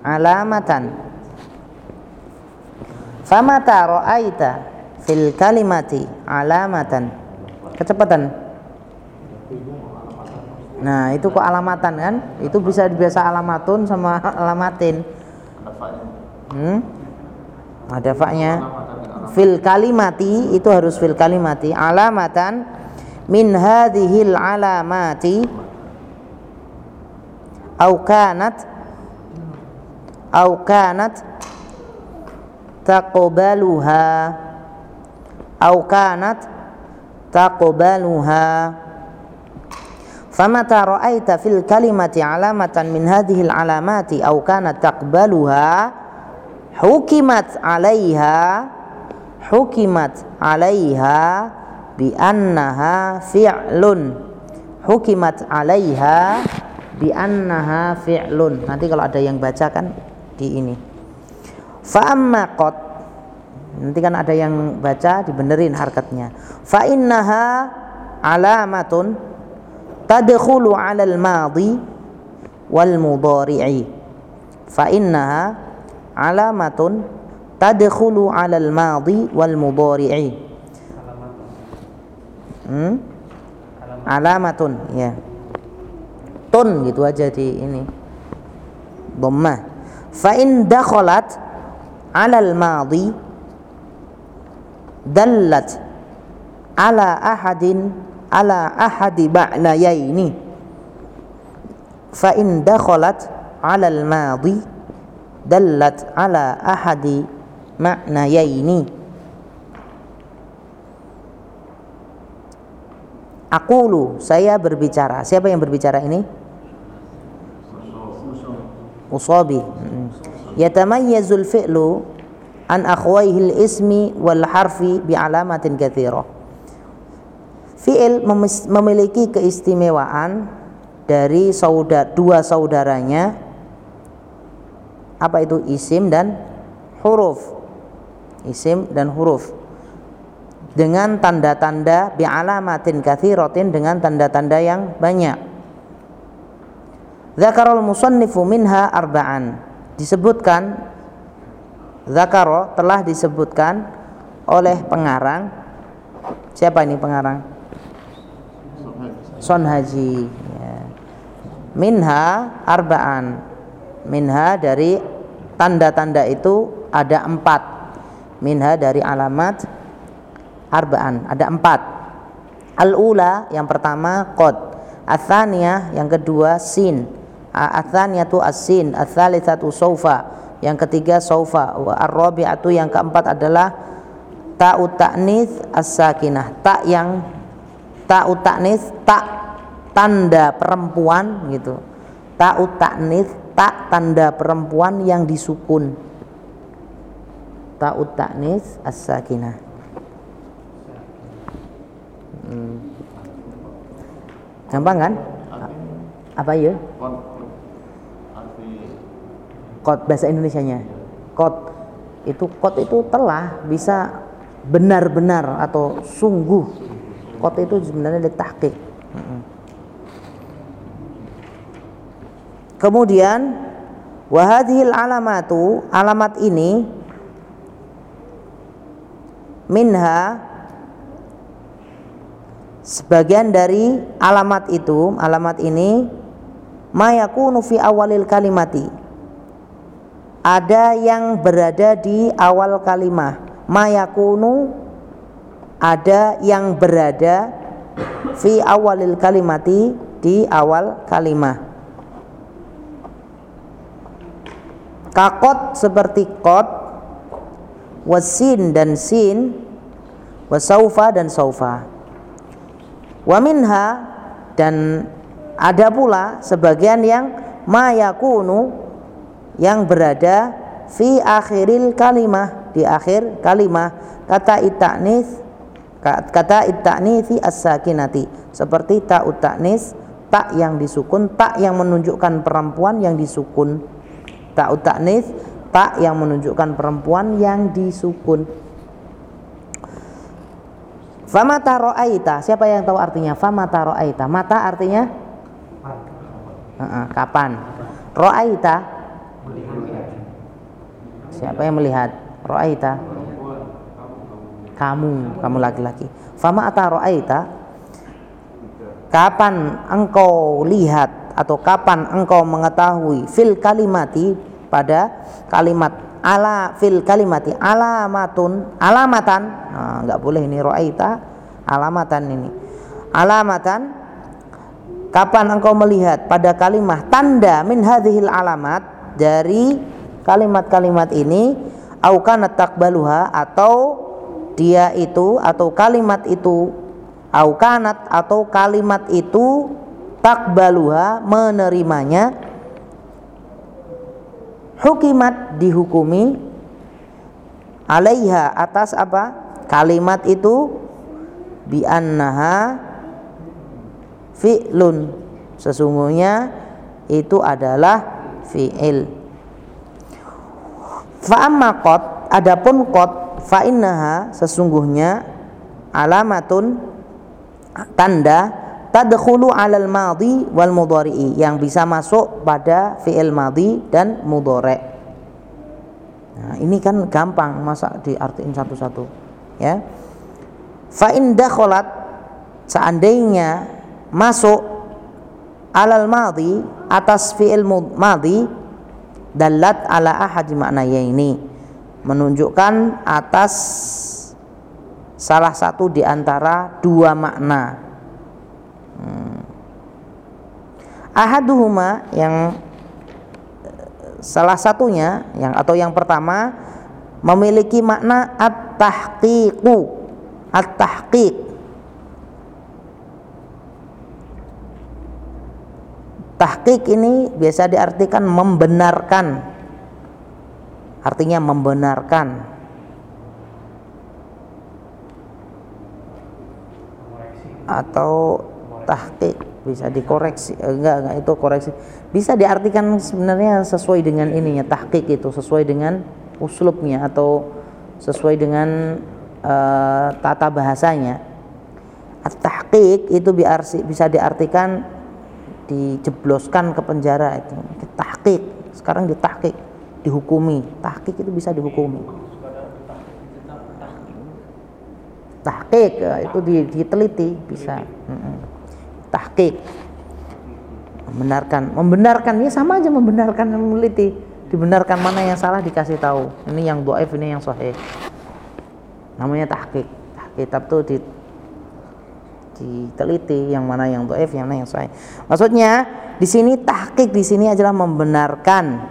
Alamatan. Famata ra'aita fil kalimati. Alamatan. Kecepatan. Nah itu kok alamatan kan? Itu bisa biasa alamatun sama *laughs* alamatin hmm? ada faknya fil kalimati itu harus fil kalimati. Alamatan min hadhil alamati. Au kanat au kanat taqbaluha. Au kanat taqbaluha. Famata ra'aita fil kalimati alamatan min hadhil alamati. Au kanat taqbaluha hukimat 'alaiha hukimat 'alaiha bi annaha fi'lun. Hukimat 'alaiha bi annaha fi'lun. Nanti kalau ada yang baca kan di ini. Fa amma qad nanti kan ada yang baca dibenerin harkatnya. Fa innaha alamatun tadkhulu 'ala al-madi wal mudhari'i. Fa innaha alamatun tadkhulu 'ala al-madi wal mudhari'i. Hmm? alamatun ya. Tun gitu aja di ini. Dhammah fa in dakhalat 'ala al-madi dallat ala ahadin ala ahadi ma'nayaini fa in dakhalat 'ala al-madi dallat ala ahadi ma'nayaini Aqulu saya berbicara. Siapa yang berbicara ini? Usabi. Hmm. Yatamayyazul fi'lu an akhwaihi ismi wal harfi bi alamatin katsira. Fi'il memiliki keistimewaan dari saudara dua saudaranya apa itu? Isim dan huruf. Isim dan huruf. Dengan tanda-tanda bi'alamatin kathiratin dengan tanda-tanda yang banyak. Zakarul musannifu minha arba'an. Disebutkan Zakaro telah disebutkan oleh pengarang. Siapa ini pengarang? Son haji ya. minha arbaan. Minha dari tanda-tanda itu ada empat. Minha dari alamat arbaan. Ada empat. Al-ula yang pertama qad. Athaniyah yang kedua sin. Athaniyatu as-sin. Ats-tsalitsatu saufa yang ketiga wa ar-rabi'atu yang keempat adalah ta'ut ta'nis as-sakinah. Tak yang ta'ut ta'nis tak tanda perempuan gitu. Ta'ut ta'nis tak tanda perempuan yang disukun. Ta'ut ta'nis as-sakinah. Hmm. gampang kan? Apa ya kot bahasa Indonesianya. Kot. Itu kot itu telah bisa benar-benar atau sungguh. Kot itu sebenarnya ditahqiq Mm-mm. Kemudian wahadhil alamatu alamat ini minha sebagian dari alamat itu alamat ini mayakunu fi awalil kalimati. Ada yang berada di awal kalimah. Mayakunu ada yang berada fi awalil kalimati di awal kalimah kakot seperti kot wasin dan sin wasaufa dan saufa. Wa minha dan ada pula sebagian yang mayakunu yang berada fi akhiril kalimah di akhir kalimah. Kata itaknis kata itaknisi as-sakinati. Seperti tak utaknis tak yang disukun tak yang menunjukkan perempuan yang disukun tak utaknis tak yang menunjukkan perempuan yang disukun Famata ro'aita Siapa yang tahu artinya? Famata ro'aita Mata artinya? Kapan? Ro'aita Siapa yang melihat? Ro'aita Kamu, kamu laki-laki Famata ro'aita Kapan engkau lihat Atau kapan engkau mengetahui Fil kalimati Pada kalimat ala fil kalimati alamatun alamatan. Nah, boleh ini roaita alamatan ini. Alamatan kapan engkau melihat pada kalimat tanda min hadhil alamat dari kalimat-kalimat ini aukanat takbaluha atau dia itu atau kalimat itu aukanat atau kalimat itu takbaluha menerimanya. Hukimat dihukumi alaiha atas apa? Kalimat itu bi annaha fi'lun. Sesungguhnya itu adalah fi'il. Fa amma qad adapun qad fa innaha sesungguhnya alamatun tanda tadkhulu alal madhi wal mudhari'i yang bisa masuk pada fi'il madhi dan mudhari. Nah, ini kan gampang masa diartiin satu-satu, ya. Fa in dakhalat seandainya masuk alal madhi atas fi'il madhi dalat ala ahad maknanya ini menunjukkan atas salah satu di antara dua makna Hmm. Ahaduhuma yang salah satunya yang atau yang pertama memiliki makna at-tahqiqu. At-tahqiq. Tahqiq ini biasa diartikan membenarkan. Artinya membenarkan. Atau tahqiq bisa dikoreksi. Eh, enggak enggak itu koreksi. Bisa diartikan sebenarnya sesuai dengan ininya tahqiq itu sesuai dengan uslubnya atau sesuai dengan uh, tata bahasanya. At-tahqiq itu bisa diartikan dijebloskan ke penjara itu. Tahqiq sekarang ditahqiq dihukumi. Tahqiq itu bisa dihukumi. Tahqiq eh, itu diteliti bisa tahqiq. Membenarkan membenarkan ya sama aja membenarkan dan meneliti. Dibenarkan mana yang salah dikasih tahu. Ini yang doaif ini yang sahih. Namanya tahqiq. Kitab tuh di diteliti yang mana yang doaif yang mana yang sahih. Maksudnya di sini tahqiq di sini adalah membenarkan.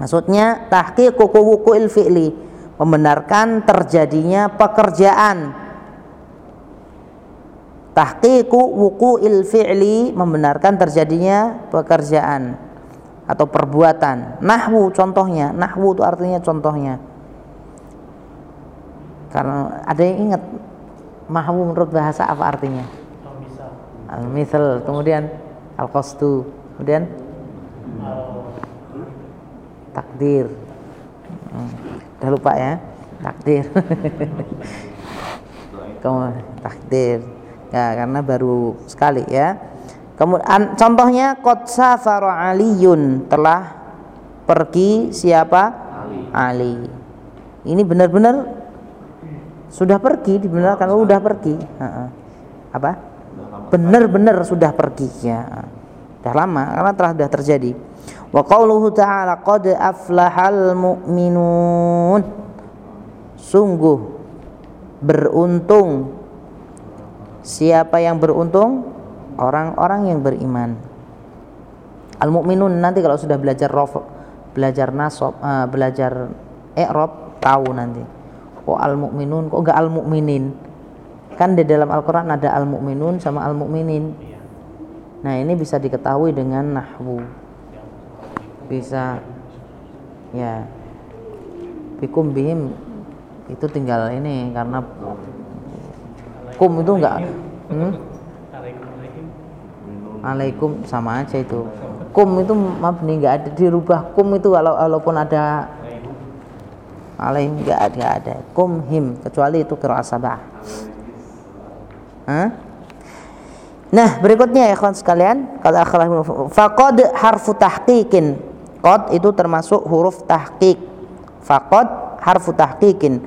Maksudnya tahqiq wuku fi'li. Membenarkan terjadinya pekerjaan tahqiqu wuqu'il fi'li membenarkan terjadinya pekerjaan atau perbuatan. Nahwu contohnya nahwu itu artinya contohnya. Karena ada yang ingat nahwu menurut bahasa apa artinya? Al-misal. Kemudian al-qasdu. Kemudian takdir. Hmm. udah lupa ya? Takdir. *laughs* Kemudian takdir ya karena baru sekali ya. Kemudian contohnya qad safara aliyun. Telah pergi siapa? Ali, Ali. ini benar-benar sudah pergi dibenarkan. Oh, sudah pergi. Apa? Benar-benar sudah pergi ya. Sudah lama karena telah sudah terjadi. Wa qauluhu ta'ala qad aflahal mu'minun. Sungguh beruntung Siapa yang beruntung? Orang-orang yang beriman. Al-mu'minun nanti kalau sudah belajar rof, belajar nasab, uh, belajar i'rab tahu nanti. Oh al-mu'minun kok enggak al-mu'minin? Kan di dalam Al-Qur'an ada al-mu'minun sama al-mu'minin. Nah, ini bisa diketahui dengan nahwu. Bisa ya bikum bihim itu tinggal ini karena kum itu enggak hmm? alaikum sama aja itu kum itu mabni enggak ada dirubah kum itu kalau walaupun ada alaihim enggak ada enggak ada kum him kecuali itu kerasabah Hah? Nah, berikutnya ya kawan sekalian, kata akhlak faqad harfu tahqiqin. Qad itu termasuk huruf tahqiq. Faqad harfu tahqiqin.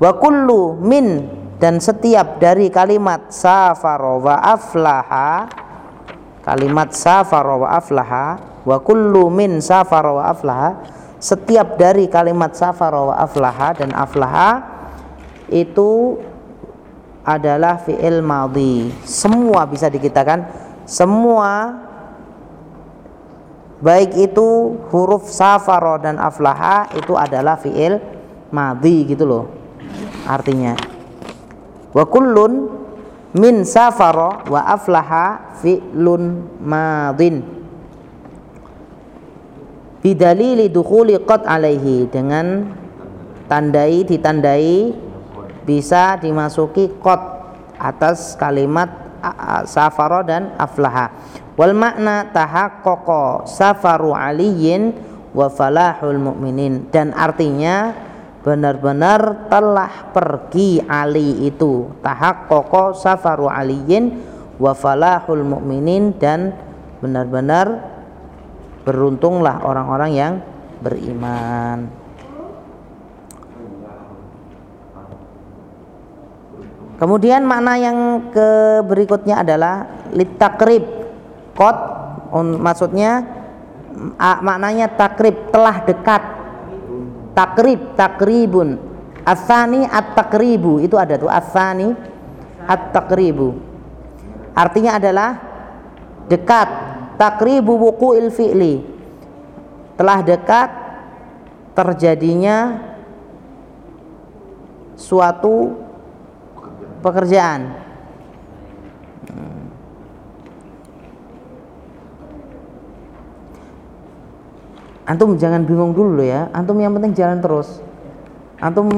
Wa kullu min dan setiap dari kalimat safaro wa aflaha kalimat safaro wa aflaha wa kullu min safaro wa aflaha setiap dari kalimat safaro wa aflaha dan aflaha itu adalah fi'il madhi. Semua bisa dikitakan semua baik itu huruf safaro dan aflaha itu adalah fi'il madhi gitu loh artinya wa kullun min safara wa aflaha fi'lun madin. Bidalili dukhuli qad alaihi dengan tandai ditandai bisa dimasuki qad atas kalimat safara dan aflaha. Wal makna tahaqqaqa safaru aliyin wa falahul mu'minin. Dan artinya benar-benar telah pergi Ali itu. Tahak koko safaru aliyin wa falahul mu'minin dan benar-benar beruntunglah orang-orang yang beriman. Kemudian makna yang ke berikutnya adalah litakrib kot maksudnya maknanya takrib telah dekat takrib takribun. Asani at takribu itu ada tuh asani at takribu artinya adalah dekat. Takribu wuku fi'li. Telah dekat terjadinya suatu pekerjaan antum jangan bingung dulu ya. Antum yang penting jalan terus. Antum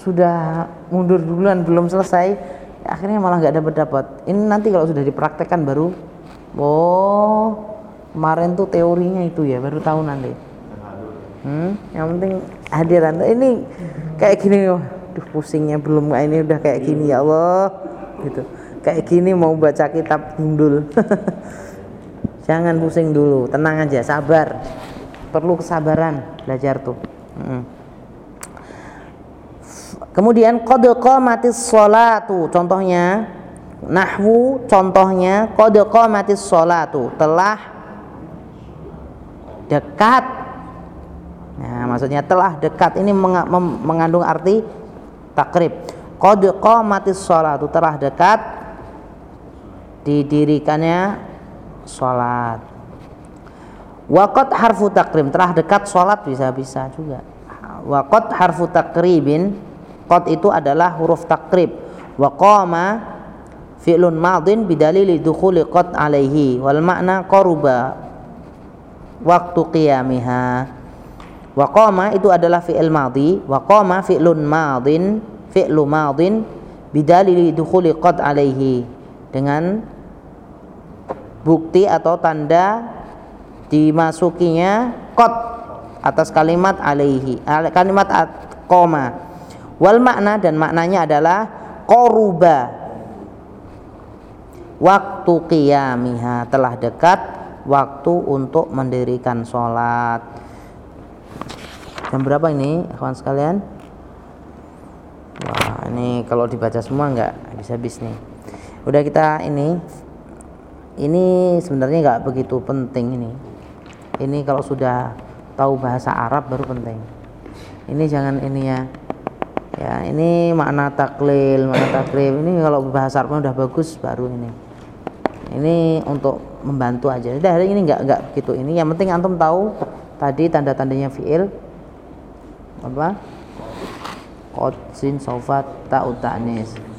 sudah mundur duluan belum selesai akhirnya malah nggak dapat dapat ini nanti kalau sudah dipraktekkan baru oh kemarin tuh teorinya itu ya baru tahu nanti. Hmm, yang penting hadiran. Ini kayak gini duh pusingnya belum ini udah kayak gini ya Allah gitu. Kayak gini mau baca kitab gundul. *laughs* Jangan pusing dulu tenang aja sabar perlu kesabaran belajar tuh hmm. kemudian qad qamatis sholatu contohnya Nahwu contohnya qad qamatis sholatu telah dekat. Nah, maksudnya telah dekat ini mengandung arti takrib. Qad qamatis sholatu telah dekat didirikannya sholat. Waqat harfu takrim telah dekat sholat bisa-bisa juga. Waqat harfu takribin qad itu adalah huruf takrib. Wa qama fi'lun madin bidalili dukhuli qad alaihi wal makna qaruba waktu qiyamiha. Wa qama itu adalah fi'il madhi wa qama fi'lun madin fi'lu madin bidalili dukhuli qad alaihi dengan bukti atau tanda dimasukinya kot atas kalimat alaihi al- kalimat at- koma wal makna dan maknanya adalah koruba waktu qiyamiha telah dekat waktu untuk mendirikan sholat. Jam berapa ini kawan sekalian? Wah ini kalau dibaca semua nggak bisa habis nih. Udah kita ini ini sebenarnya nggak begitu penting ini ini kalau sudah tahu bahasa Arab baru penting. Ini jangan ini ya. Ya ini makna taklil makna takrib ini kalau bahasa Arabnya udah bagus baru ini. Ini untuk membantu aja. Udah hari ini nggak nggak begitu ini. Yang penting antum tahu tadi tanda tandanya fiil. Apa? Qad sin sofat ta'u ta'nis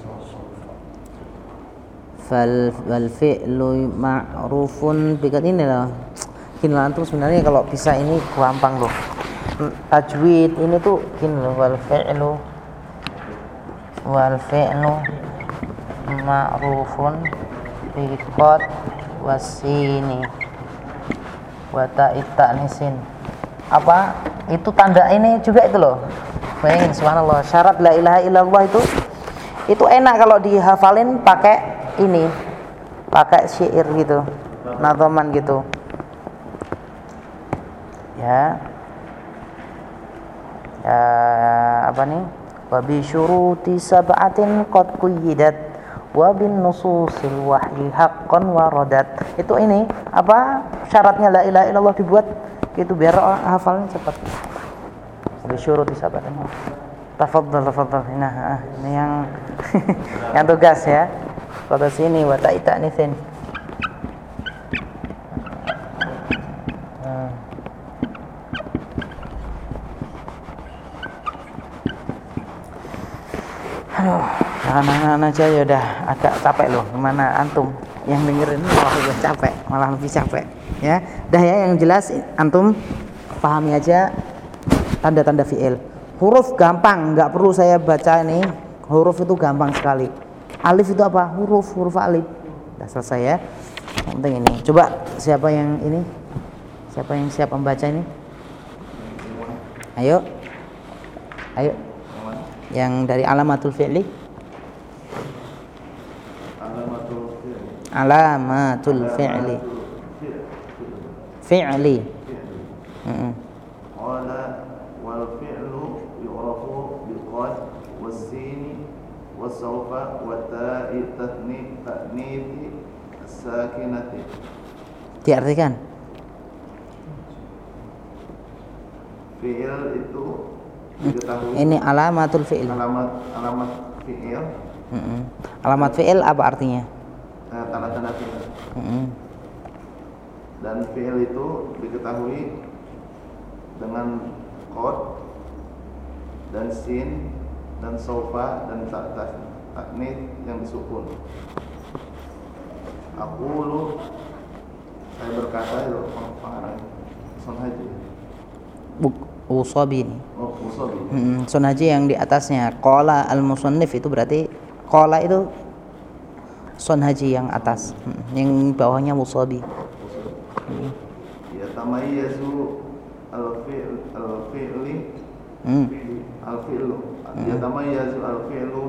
fal wal fi'lu ma'rufun. Bikat ini loh loh antum sebenarnya kalau bisa ini gampang loh. Tajwid ini tuh loh wal fi'lu wal fi'lu ma'rufun biqad wasini wa ta'it ta'nisin. Apa? Itu tanda ini juga itu loh. Bayangin subhanallah syarat la ilaha illallah itu itu enak kalau dihafalin pakai ini pakai syair gitu nadoman gitu ya. Ya apa nih? Wa bi syuruti sab'atin qad quyyidat wa bin nususil wahyi haqqan waradat itu ini apa? Syaratnya la ilaha illallah dibuat. Itu biar hafalnya cepat. Bi syuruti sab'atin. Tafadhal tafadhal. Nah ah, ini yang *laughs* yang tugas ya. Kota sini wa ta'ita nisin Hmm. Aduh, anak-anak aja ya udah agak capek loh. Gimana antum yang dengerin malah lebih capek, malah lebih capek. Ya, dah ya yang jelas antum pahami aja tanda-tanda fiil. Huruf gampang, nggak perlu saya baca ini. Huruf itu gampang sekali. Alif itu apa? Huruf, huruf alif. Udah selesai ya. Penting ini. Coba siapa yang ini? Siapa yang siap membaca ini? Ayo. Ayo. Yang dari alamatul fi'li. Alamatul fi'l. Alamatul fi'li. Fi'li. Qala wal fi'lu yu'rafu wa ta'i. Diartikan. Fi'il itu diketahui Ini alamatul fi'il. alamat alamat fi'il. Alamat fi'il apa artinya? Eh, tanda-tanda fi'il Mm-mm. dan fi'il itu diketahui dengan qad dan sin dan sofa dan tak tak taknit yang disukun. Aku lu saya berkata itu pengarang Son Haji. Buk usabi ini. Oh, Musabi. Mm-mm. Sun haji yang di atasnya qala al musannif itu berarti qala itu sun haji yang atas. Mm. Yang bawahnya musabi. Ya tamayyazu al-fi'l al-fi'li Mm. al-fi'lu. Ya tamayyazu al-fi'lu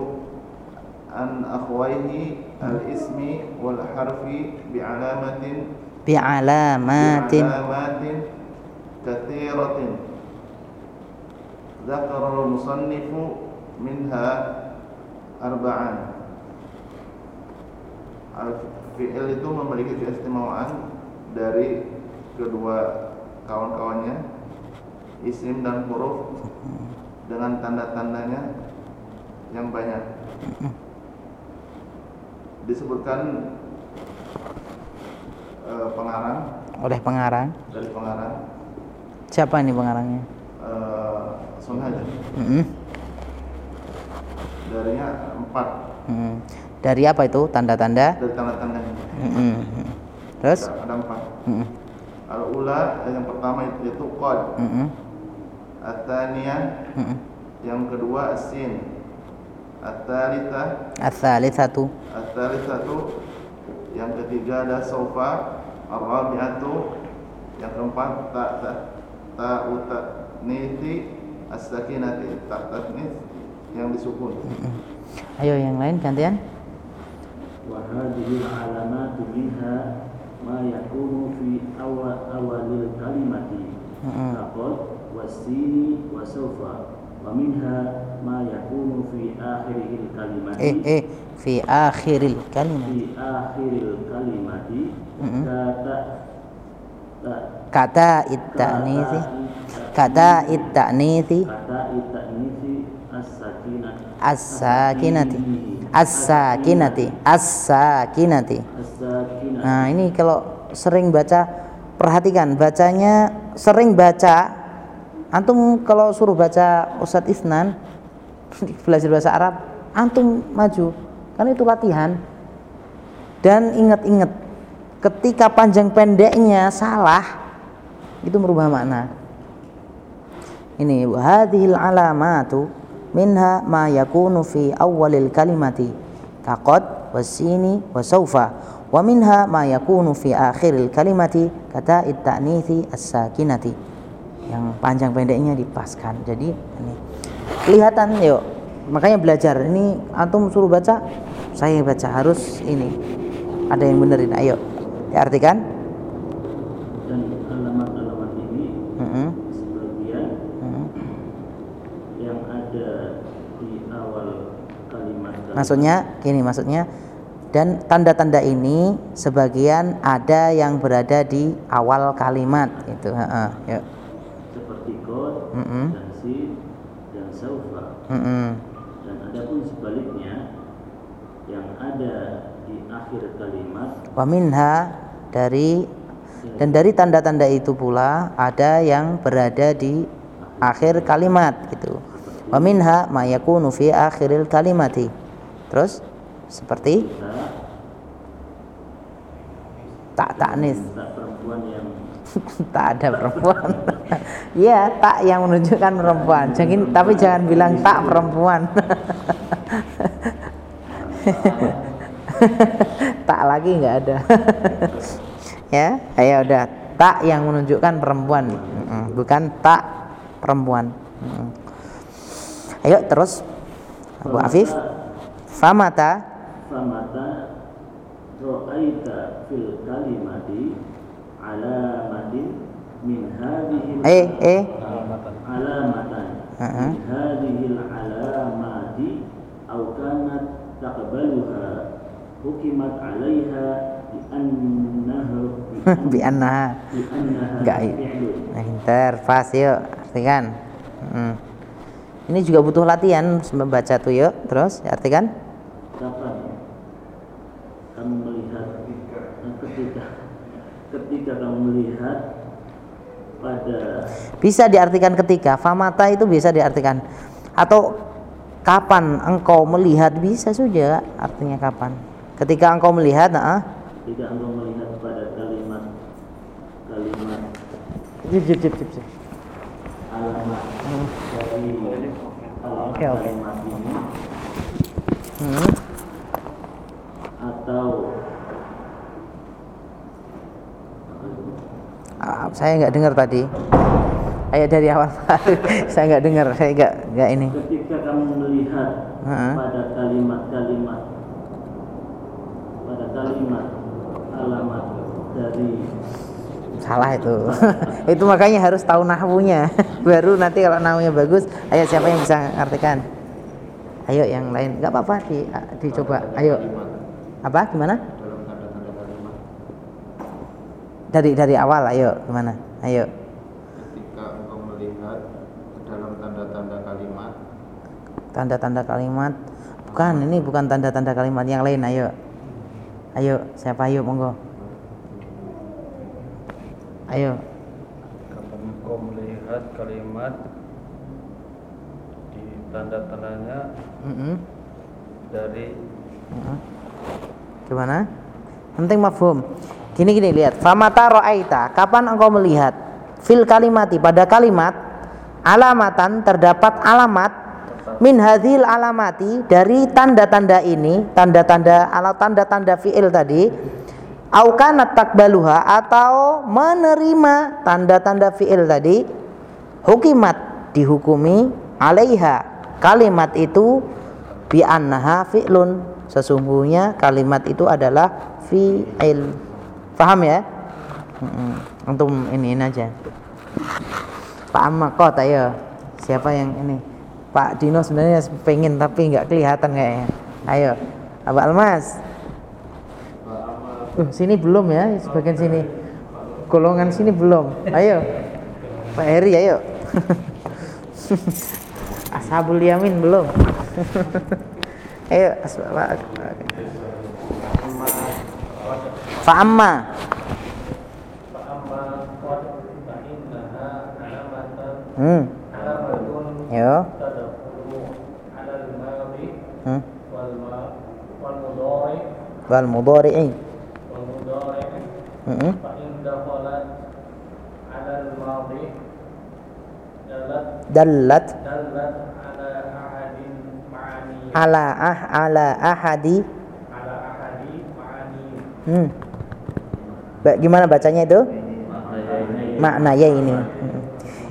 an akhwaihi al-ismi wal harfi bi'alamatin Bi'alamatin. bi'alamatin katsiratin. ذكر المصنف منها أربعا al fi'il itu memiliki keistimewaan dari kedua kawan-kawannya isim dan huruf dengan tanda-tandanya yang banyak. Disebutkan eh, pengarang. Oleh pengarang. Dari pengarang. Siapa ini pengarangnya? Eh, Sunghaj Mm-mm. darinya empat. Mm. Dari apa itu? Tanda-tanda? Dari tanda-tandanya Mm-mm. terus? Ada, empat. Mm-mm. al ula yang pertama itu, qad. Mm-mm. Atania yang kedua sin Atalita Ats-tsalitsatu Atalisatu yang ketiga ada sofa. Ar-rabi'atu. Yang keempat ta ta ta uta niti as-sakinati. Ta tasnis yang disukun ayo yang lain gantian وهذه العلامات منها ما يكون في أول, أول الكلمة. آه. فقط والسين وسوف. ومنها ما يكون في آخر الكلمة. إيه إيه. في آخر الكلمة. في آخر الكلمة. كتاء التأنيث. كتاء التأنيث. كتاء التأنيث. الساكنة. الساكنة. As-sakinati. As-sakinati. Nah, ini kalau sering baca perhatikan bacanya sering baca antum kalau suruh baca Ustadz Isnan *laughs* belajar bahasa Arab antum maju kan itu latihan. Dan ingat-ingat ketika panjang pendeknya salah itu merubah makna. Ini hadhil alamatu minha ma yakunu fi awwalil kalimati. Kaqad wasini wasaufa wa minha ma yakunu fi akhiril kalimati kata ta'nithi as-sakinati. Yang panjang pendeknya dipaskan. Jadi ini. Kelihatan yuk. Makanya belajar. Ini antum suruh baca saya baca. Harus ini. Ada yang benerin. Ayo. Diartikan dan alamat-alamat ini Mm-mm, sebagian mm-mm. yang ada di awal kalimat Maksudnya gini maksudnya dan tanda-tanda ini sebagian ada yang berada di awal kalimat itu. heeh, yuk. seperti kod Mm-mm. dan si dan saufa Mm-mm. dan adapun sebaliknya yang ada di akhir kalimat Wa minha dari dan dari tanda-tanda itu pula ada yang berada di akhir kalimat gitu. Wa minha ma yakunu fi akhiril kalimati. Terus seperti tak taknis *laughs* tak ada perempuan. *laughs* Iya, tak yang menunjukkan perempuan. Jangan tapi jangan bilang tak perempuan. *laughs* tak lagi nggak ada. ya, ayo udah tak yang menunjukkan perempuan, bukan tak perempuan. Ayo terus Abu Afif. Famata famata ro'aita fil kalimati alamatin min hadhihi eh eh alamatan Heeh. min hadhihi alamati aw kanat taqbaluha hukimat 'alaiha bi annaha *laughs* bi annaha bi annaha Enggak, iya. Nah, pas yuk, artikan. Mm. Ini juga butuh latihan membaca tuh yuk, terus artikan. kapan kamu melihat ketika ketika kamu melihat pada Bisa diartikan ketika, famata itu bisa diartikan. Atau kapan engkau melihat bisa juga artinya kapan. Ketika engkau melihat, nah, ketika engkau melihat pada kalimat kalimat jip, jip, jip, jip, alamat dari alamat Oke, oke. kalimat ini Hmm. atau Ah, saya nggak dengar tadi. Ayo dari awal. *laughs* saya nggak dengar, saya nggak nggak ini. ketika kamu melihat Heeh. pada kalimat-kalimat pada kalimat alamat dari Salah itu. *laughs* itu makanya harus tahu nahwunya. *laughs* Baru nanti kalau nahwunya bagus, ayo siapa yang bisa ngartikan? Ayo yang lain. nggak apa-apa di dicoba. Ayo. Apa? Gimana? Dari dari awal ayo gimana? Ayo. ketika engkau melihat ke dalam tanda-tanda kalimat Tanda-tanda kalimat. Bukan, ini bukan tanda-tanda kalimat yang lain, ayo. Ayo, siapa ayo monggo. Ayo. Kapan engkau melihat kalimat di tanda-tandanya Mm-mm. dari Mm-mm. Gimana? Penting mafhum. Gini gini lihat. Famata ra'aita, kapan engkau melihat fil kalimati? Pada kalimat alamatan terdapat alamat min hadhil alamati dari tanda-tanda ini, tanda-tanda ala tanda-tanda fiil tadi au kanat takbaluha atau menerima tanda-tanda fiil tadi hukimat dihukumi alaiha. Kalimat itu bi annaha fi'lun. Sesungguhnya kalimat itu adalah fi'il paham ya antum ini ini aja Pak Amma kok ayo siapa yang ini Pak Dino sebenarnya pengen tapi nggak kelihatan kayaknya ayo Abang Almas Uh, sini belum ya, sebagian sini. Golongan sini belum. Ayo. Pak Heri ayo. *laughs* Ashabul Yamin belum. *laughs* ayo, as- Pak. Fa'amma. Hmm. Yo. Hmm. Wal mudhari'i. Hmm. Dallat ala ah ala ahadi. Hmm. Ba- Gimana bacanya itu? Maknanya ini. Hmm.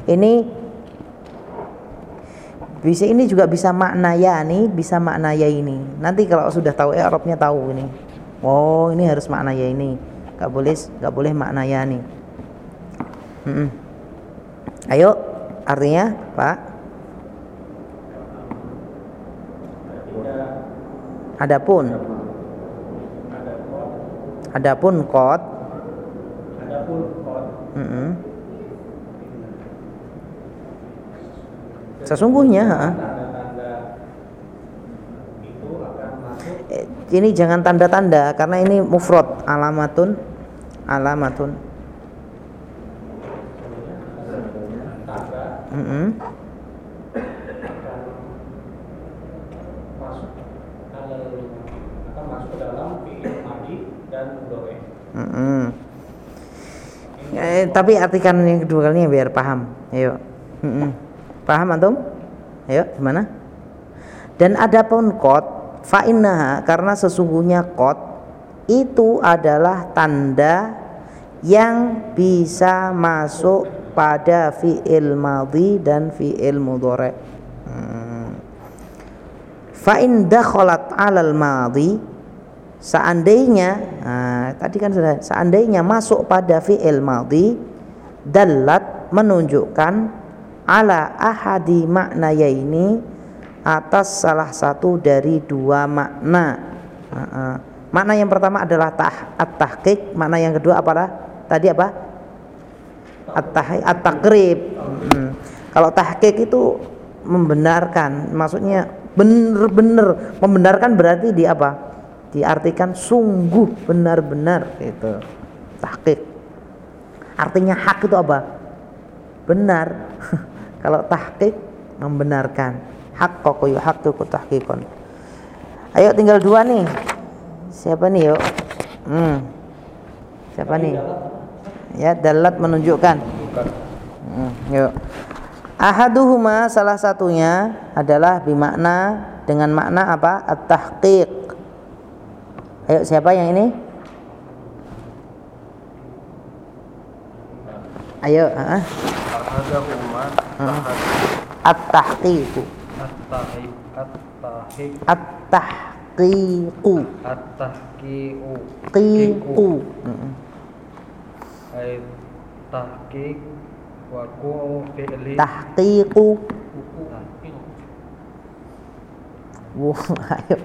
Ini bisa ini juga bisa maknaya nih, bisa maknaya ini. Nanti kalau sudah tahu Arabnya tahu ini. Oh, ini harus maknaya ini. Gak boleh gak boleh maknaya nih. Mm-mm. Ayo, artinya Pak. Adapun Adapun kot Mm-mm. Sesungguhnya ha? Eh, ini jangan tanda-tanda karena ini mufrad alamatun alamatun Mm-mm. Mm-mm. Eh, tapi artikan yang kedua kalinya biar paham. Ayo. Mm-mm. Paham antum? Ayo, gimana? Dan adapun kot fa'innaha karena sesungguhnya kot itu adalah tanda yang bisa masuk pada fi'il madhi dan fi'il mudhari. Hmm. Fa'in dakhalat 'alal madhi seandainya nah, tadi kan sudah seandainya masuk pada fi'il madhi dalat menunjukkan ala ahadi maknayaini atas salah satu dari dua makna. Nah, ah. makna yang pertama adalah tah at-tahqiq, makna yang kedua apa Tadi apa? At-taqrib. Hmm. Kalau tahqiq itu membenarkan, maksudnya benar-benar membenarkan berarti di apa? Diartikan sungguh benar-benar itu. Tahqiq. Artinya hak itu apa? Benar. *laughs* Kalau tahqiq membenarkan haqqaqu yuhaqqiqu tahqiqan. Ayo tinggal dua nih. Siapa nih yuk? Hmm. Siapa nih? Ya, dalat menunjukkan. Hmm, yuk. Ahaduhuma salah satunya adalah bimakna dengan makna apa? At-tahqiq. Ayo siapa yang ini? Ayo, ah. ahadahuma At-tahqiq. at-tahik at-tahik At-tahqiq. at-tahqiqu Qiqu. Ay tahqiq wa qu fi'li Tahqiqu. Wuh, ayo.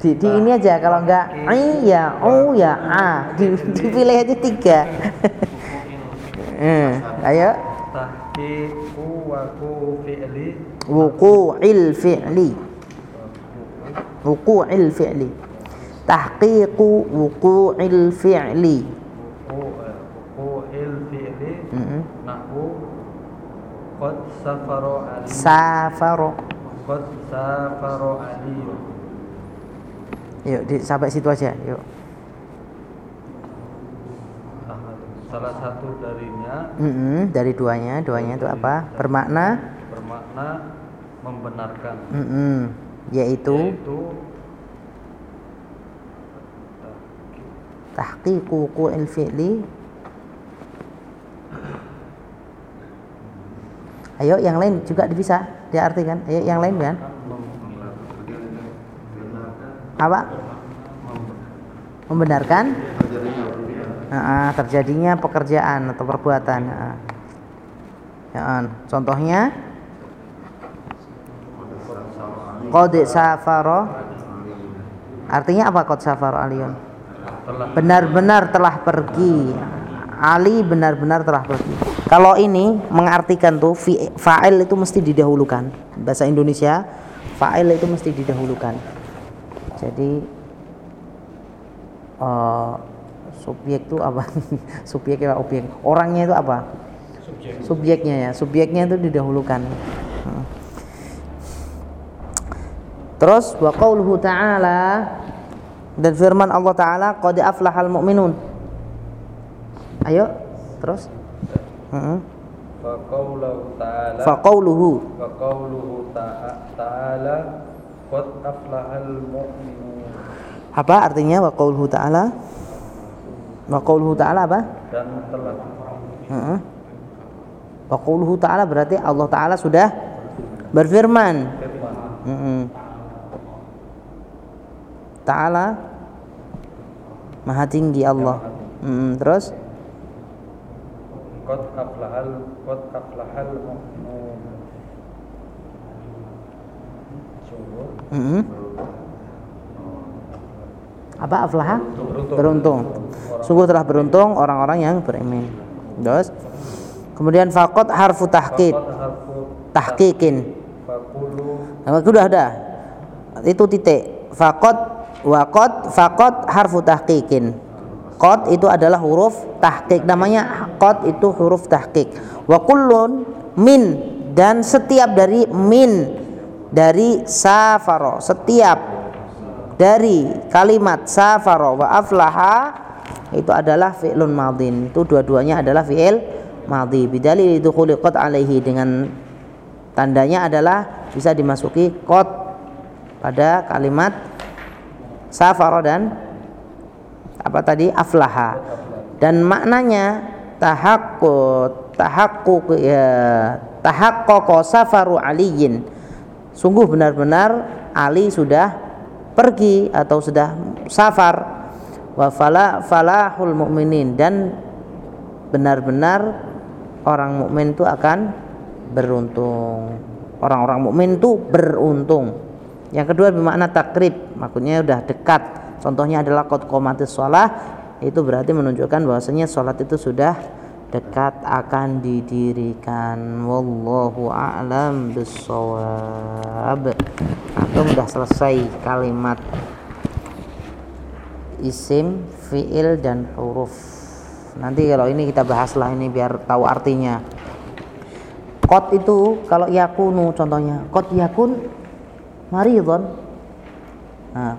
Di, di ini aja kalau enggak i ya u ya a. Di, dipilih aja tiga. Hmm, ayo. tahqiqu waku fi'li Wuqu'il fi'li. Wuqu'il fi'li. Tahqiqu wuqu'il fi'li. wuqu'il fi'li Mm-mm. nahwu qad safara ali Safaro. Qad safara ali Yuk, di, sampai situ aja. Yuk. salah satu darinya Mm-mm, dari duanya, duanya itu apa? Bermakna bermakna membenarkan mm-mm, yaitu yaitu tahqiqu wuqu'il fi'li. Ayo yang lain juga bisa diartikan. Ayo yang lain kan? Apa? Membenarkan terjadinya pekerjaan atau perbuatan. An. contohnya qad safara artinya apa qad safara aliyun benar-benar telah pergi Ali benar-benar telah pergi kalau ini mengartikan tuh fa'il itu mesti didahulukan. Bahasa Indonesia fa'il itu mesti didahulukan. Jadi eh, subjek itu apa? *laughs* Subjek apa objek? Orangnya itu apa? Subjeknya ya. Subjeknya itu didahulukan. Hmm. terus wa qauluhu ta'ala dan firman Allah taala qad aflahal mu'minun. Ayo terus Heeh. fa qaulahu ta'ala fa qauluhu fa qauluhu ta'a- ta'ala qad aflahal mu'minun apa artinya wa qauluhu ta'ala wa qauluhu ta'ala apa dan telah Heeh. Ta'ala berarti Allah taala sudah berfirman. firman. Ta'ala Maha tinggi Allah. Heeh, terus qad aflahal qad aflahal mu'minun Sungguh Heeh. Apa aflaha? beruntung. Beruntung. Sungguh telah beruntung orang-orang yang beriman. Terus kemudian faqat harfu Tahqiqin. faqulu Nah, sudah ada. Itu titik. Faqat waqat faqat harfu tahqiqin. Qad itu adalah huruf tahqiq. Namanya qad itu huruf tahqiq. Wa kullun min dan setiap dari min dari safaro. Setiap dari kalimat safaro. Wa aflaha itu adalah fi'lun madin itu dua-duanya adalah fi'il madhi. Itu khuliqat alaihi. Dengan tandanya adalah bisa dimasuki qad pada kalimat safara dan apa tadi aflaha dan maknanya tahaqqut tahaqquq ya tahaqqaqa safaru aliyin sungguh benar-benar Ali sudah pergi atau sudah safar wa fala falahul mukminin dan benar-benar orang mukmin itu akan beruntung. Orang-orang mukmin itu beruntung. Yang kedua bermakna takrib, maksudnya sudah dekat. Contohnya adalah qad qomatis shalah itu berarti menunjukkan bahwasanya sholat itu sudah dekat akan didirikan. Wallahu a'lam bissawab. Atau sudah selesai kalimat isim, fiil dan huruf. Nanti kalau ini kita bahaslah ini biar tahu artinya. Kot itu kalau yakunu contohnya, kot yakun maridon.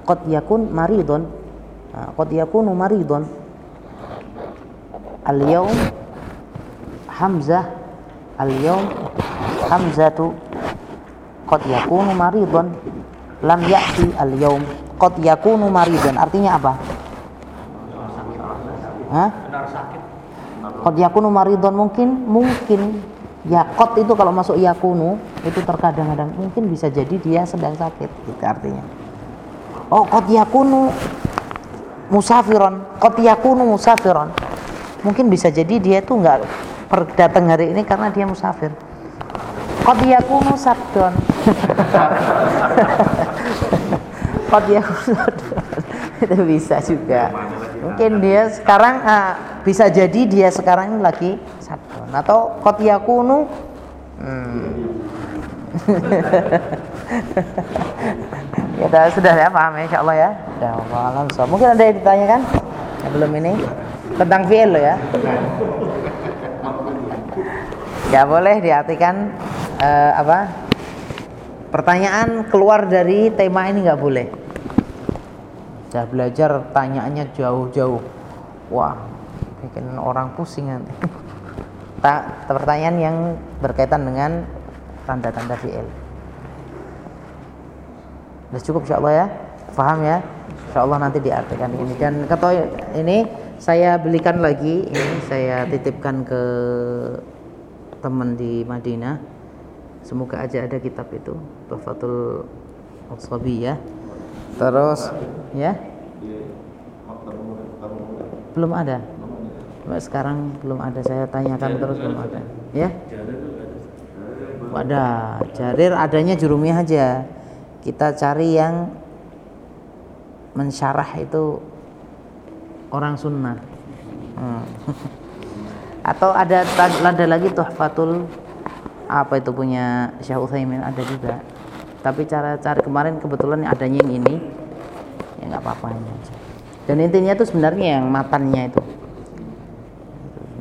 Kot yakun maridon. Nah, kot yakunu maridon. Al-yaum Hamzah Al-yaum Hamzatu Qad yakunu maridon Lam ya'ti al-yaum Qad yakunu maridon Artinya apa? Hah? Qad yakunu maridon mungkin Mungkin Ya qad itu kalau masuk yakunu Itu terkadang-kadang Mungkin bisa jadi dia sedang sakit Itu artinya Oh qad yakunu Musafiron. Qad yakunu musafiron. Mungkin bisa jadi dia tuh nggak datang hari ini karena dia musafir. Qad yakunu sabdon. *laughs* Kot ya itu bisa juga. Mungkin dia sekarang ah, bisa jadi dia sekarang lagi sadon atau kot yakunu hmm. *laughs* ya dah, sudah ya paham ya insyaallah ya. Ya Allah so. mungkin ada yang ditanyakan yang belum ini? Tentang fi'il lo ya. Nggak boleh diartikan eh, apa? Pertanyaan keluar dari tema ini nggak boleh. Sudah belajar tanyaannya jauh-jauh. Wah bikin orang pusing nanti. *laughs* Ta- pertanyaan yang berkaitan dengan tanda-tanda fi'il Sudah cukup insya Allah ya Paham ya Insya Allah nanti diartikan ini Dan kata ini saya belikan lagi Ini saya titipkan ke teman di Madinah Semoga aja ada kitab itu Tuhfatul Sabi ya Terus ya belum ada sekarang belum ada saya tanyakan terus belum ada ya ada jarir adanya jurumiyah aja kita cari yang mensyarah itu orang sunnah. Hmm. *laughs* atau ada ada lagi tuhfatul apa itu punya Syekh Utsaimin ada juga. Tapi cara cari kemarin kebetulan adanya yang ini. Ya nggak apa-apa dan intinya itu sebenarnya yang matannya itu.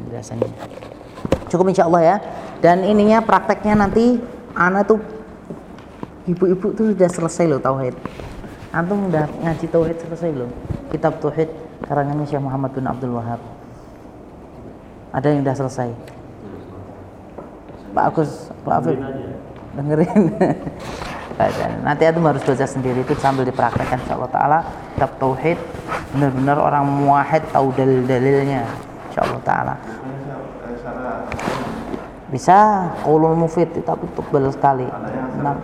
Penjelasannya. Cukup insya Allah ya. Dan ininya prakteknya nanti anak tuh ibu-ibu tuh sudah selesai loh tauhid. Antum udah ngaji tauhid selesai loh. Kitab tauhid karangannya Syekh Muhammad bin Abdul Wahab. Ada yang udah selesai? Pak Agus Pak Afif. Dengerin *laughs* Baca. nanti antum harus baca sendiri itu sambil dipraktekkan insyaallah taala. Kitab tauhid benar-benar orang muahid tahu dalil-dalilnya insyaallah taala. Bisa qaulul mufid tapi tebal sekali. Nah,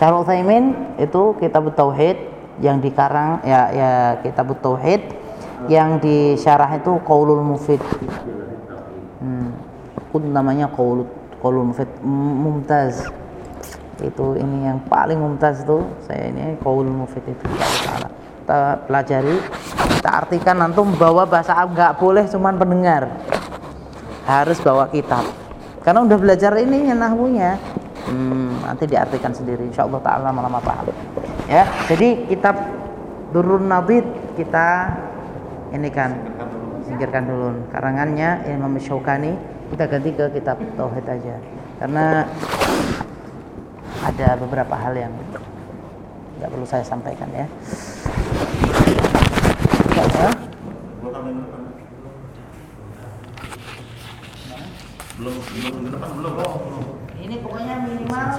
Syarul Utsaimin itu kitab tauhid yang dikarang ya ya kitab tauhid yang disyarah itu qaulul mufid. Hmm. Namanya qaul qaulul mufid. Mumtaz. Itu ini yang paling mumtaz itu saya ini qaulul mufid itu. Kita pelajari kita artikan antum bawa bahasa Arab nggak boleh cuman pendengar. Harus bawa kitab. Karena udah belajar ini nahwunya hmm, nanti diartikan sendiri. Insya Allah taala lama-lama paham ya jadi kitab Durrun Nabid kita ini kan singkirkan dulu. Karangannya Imam Syaukani kita ganti ke kitab Tauhid aja. Karena ada beberapa hal yang nggak perlu saya sampaikan ya. Ya, belum belum belum belum ini pokoknya minimal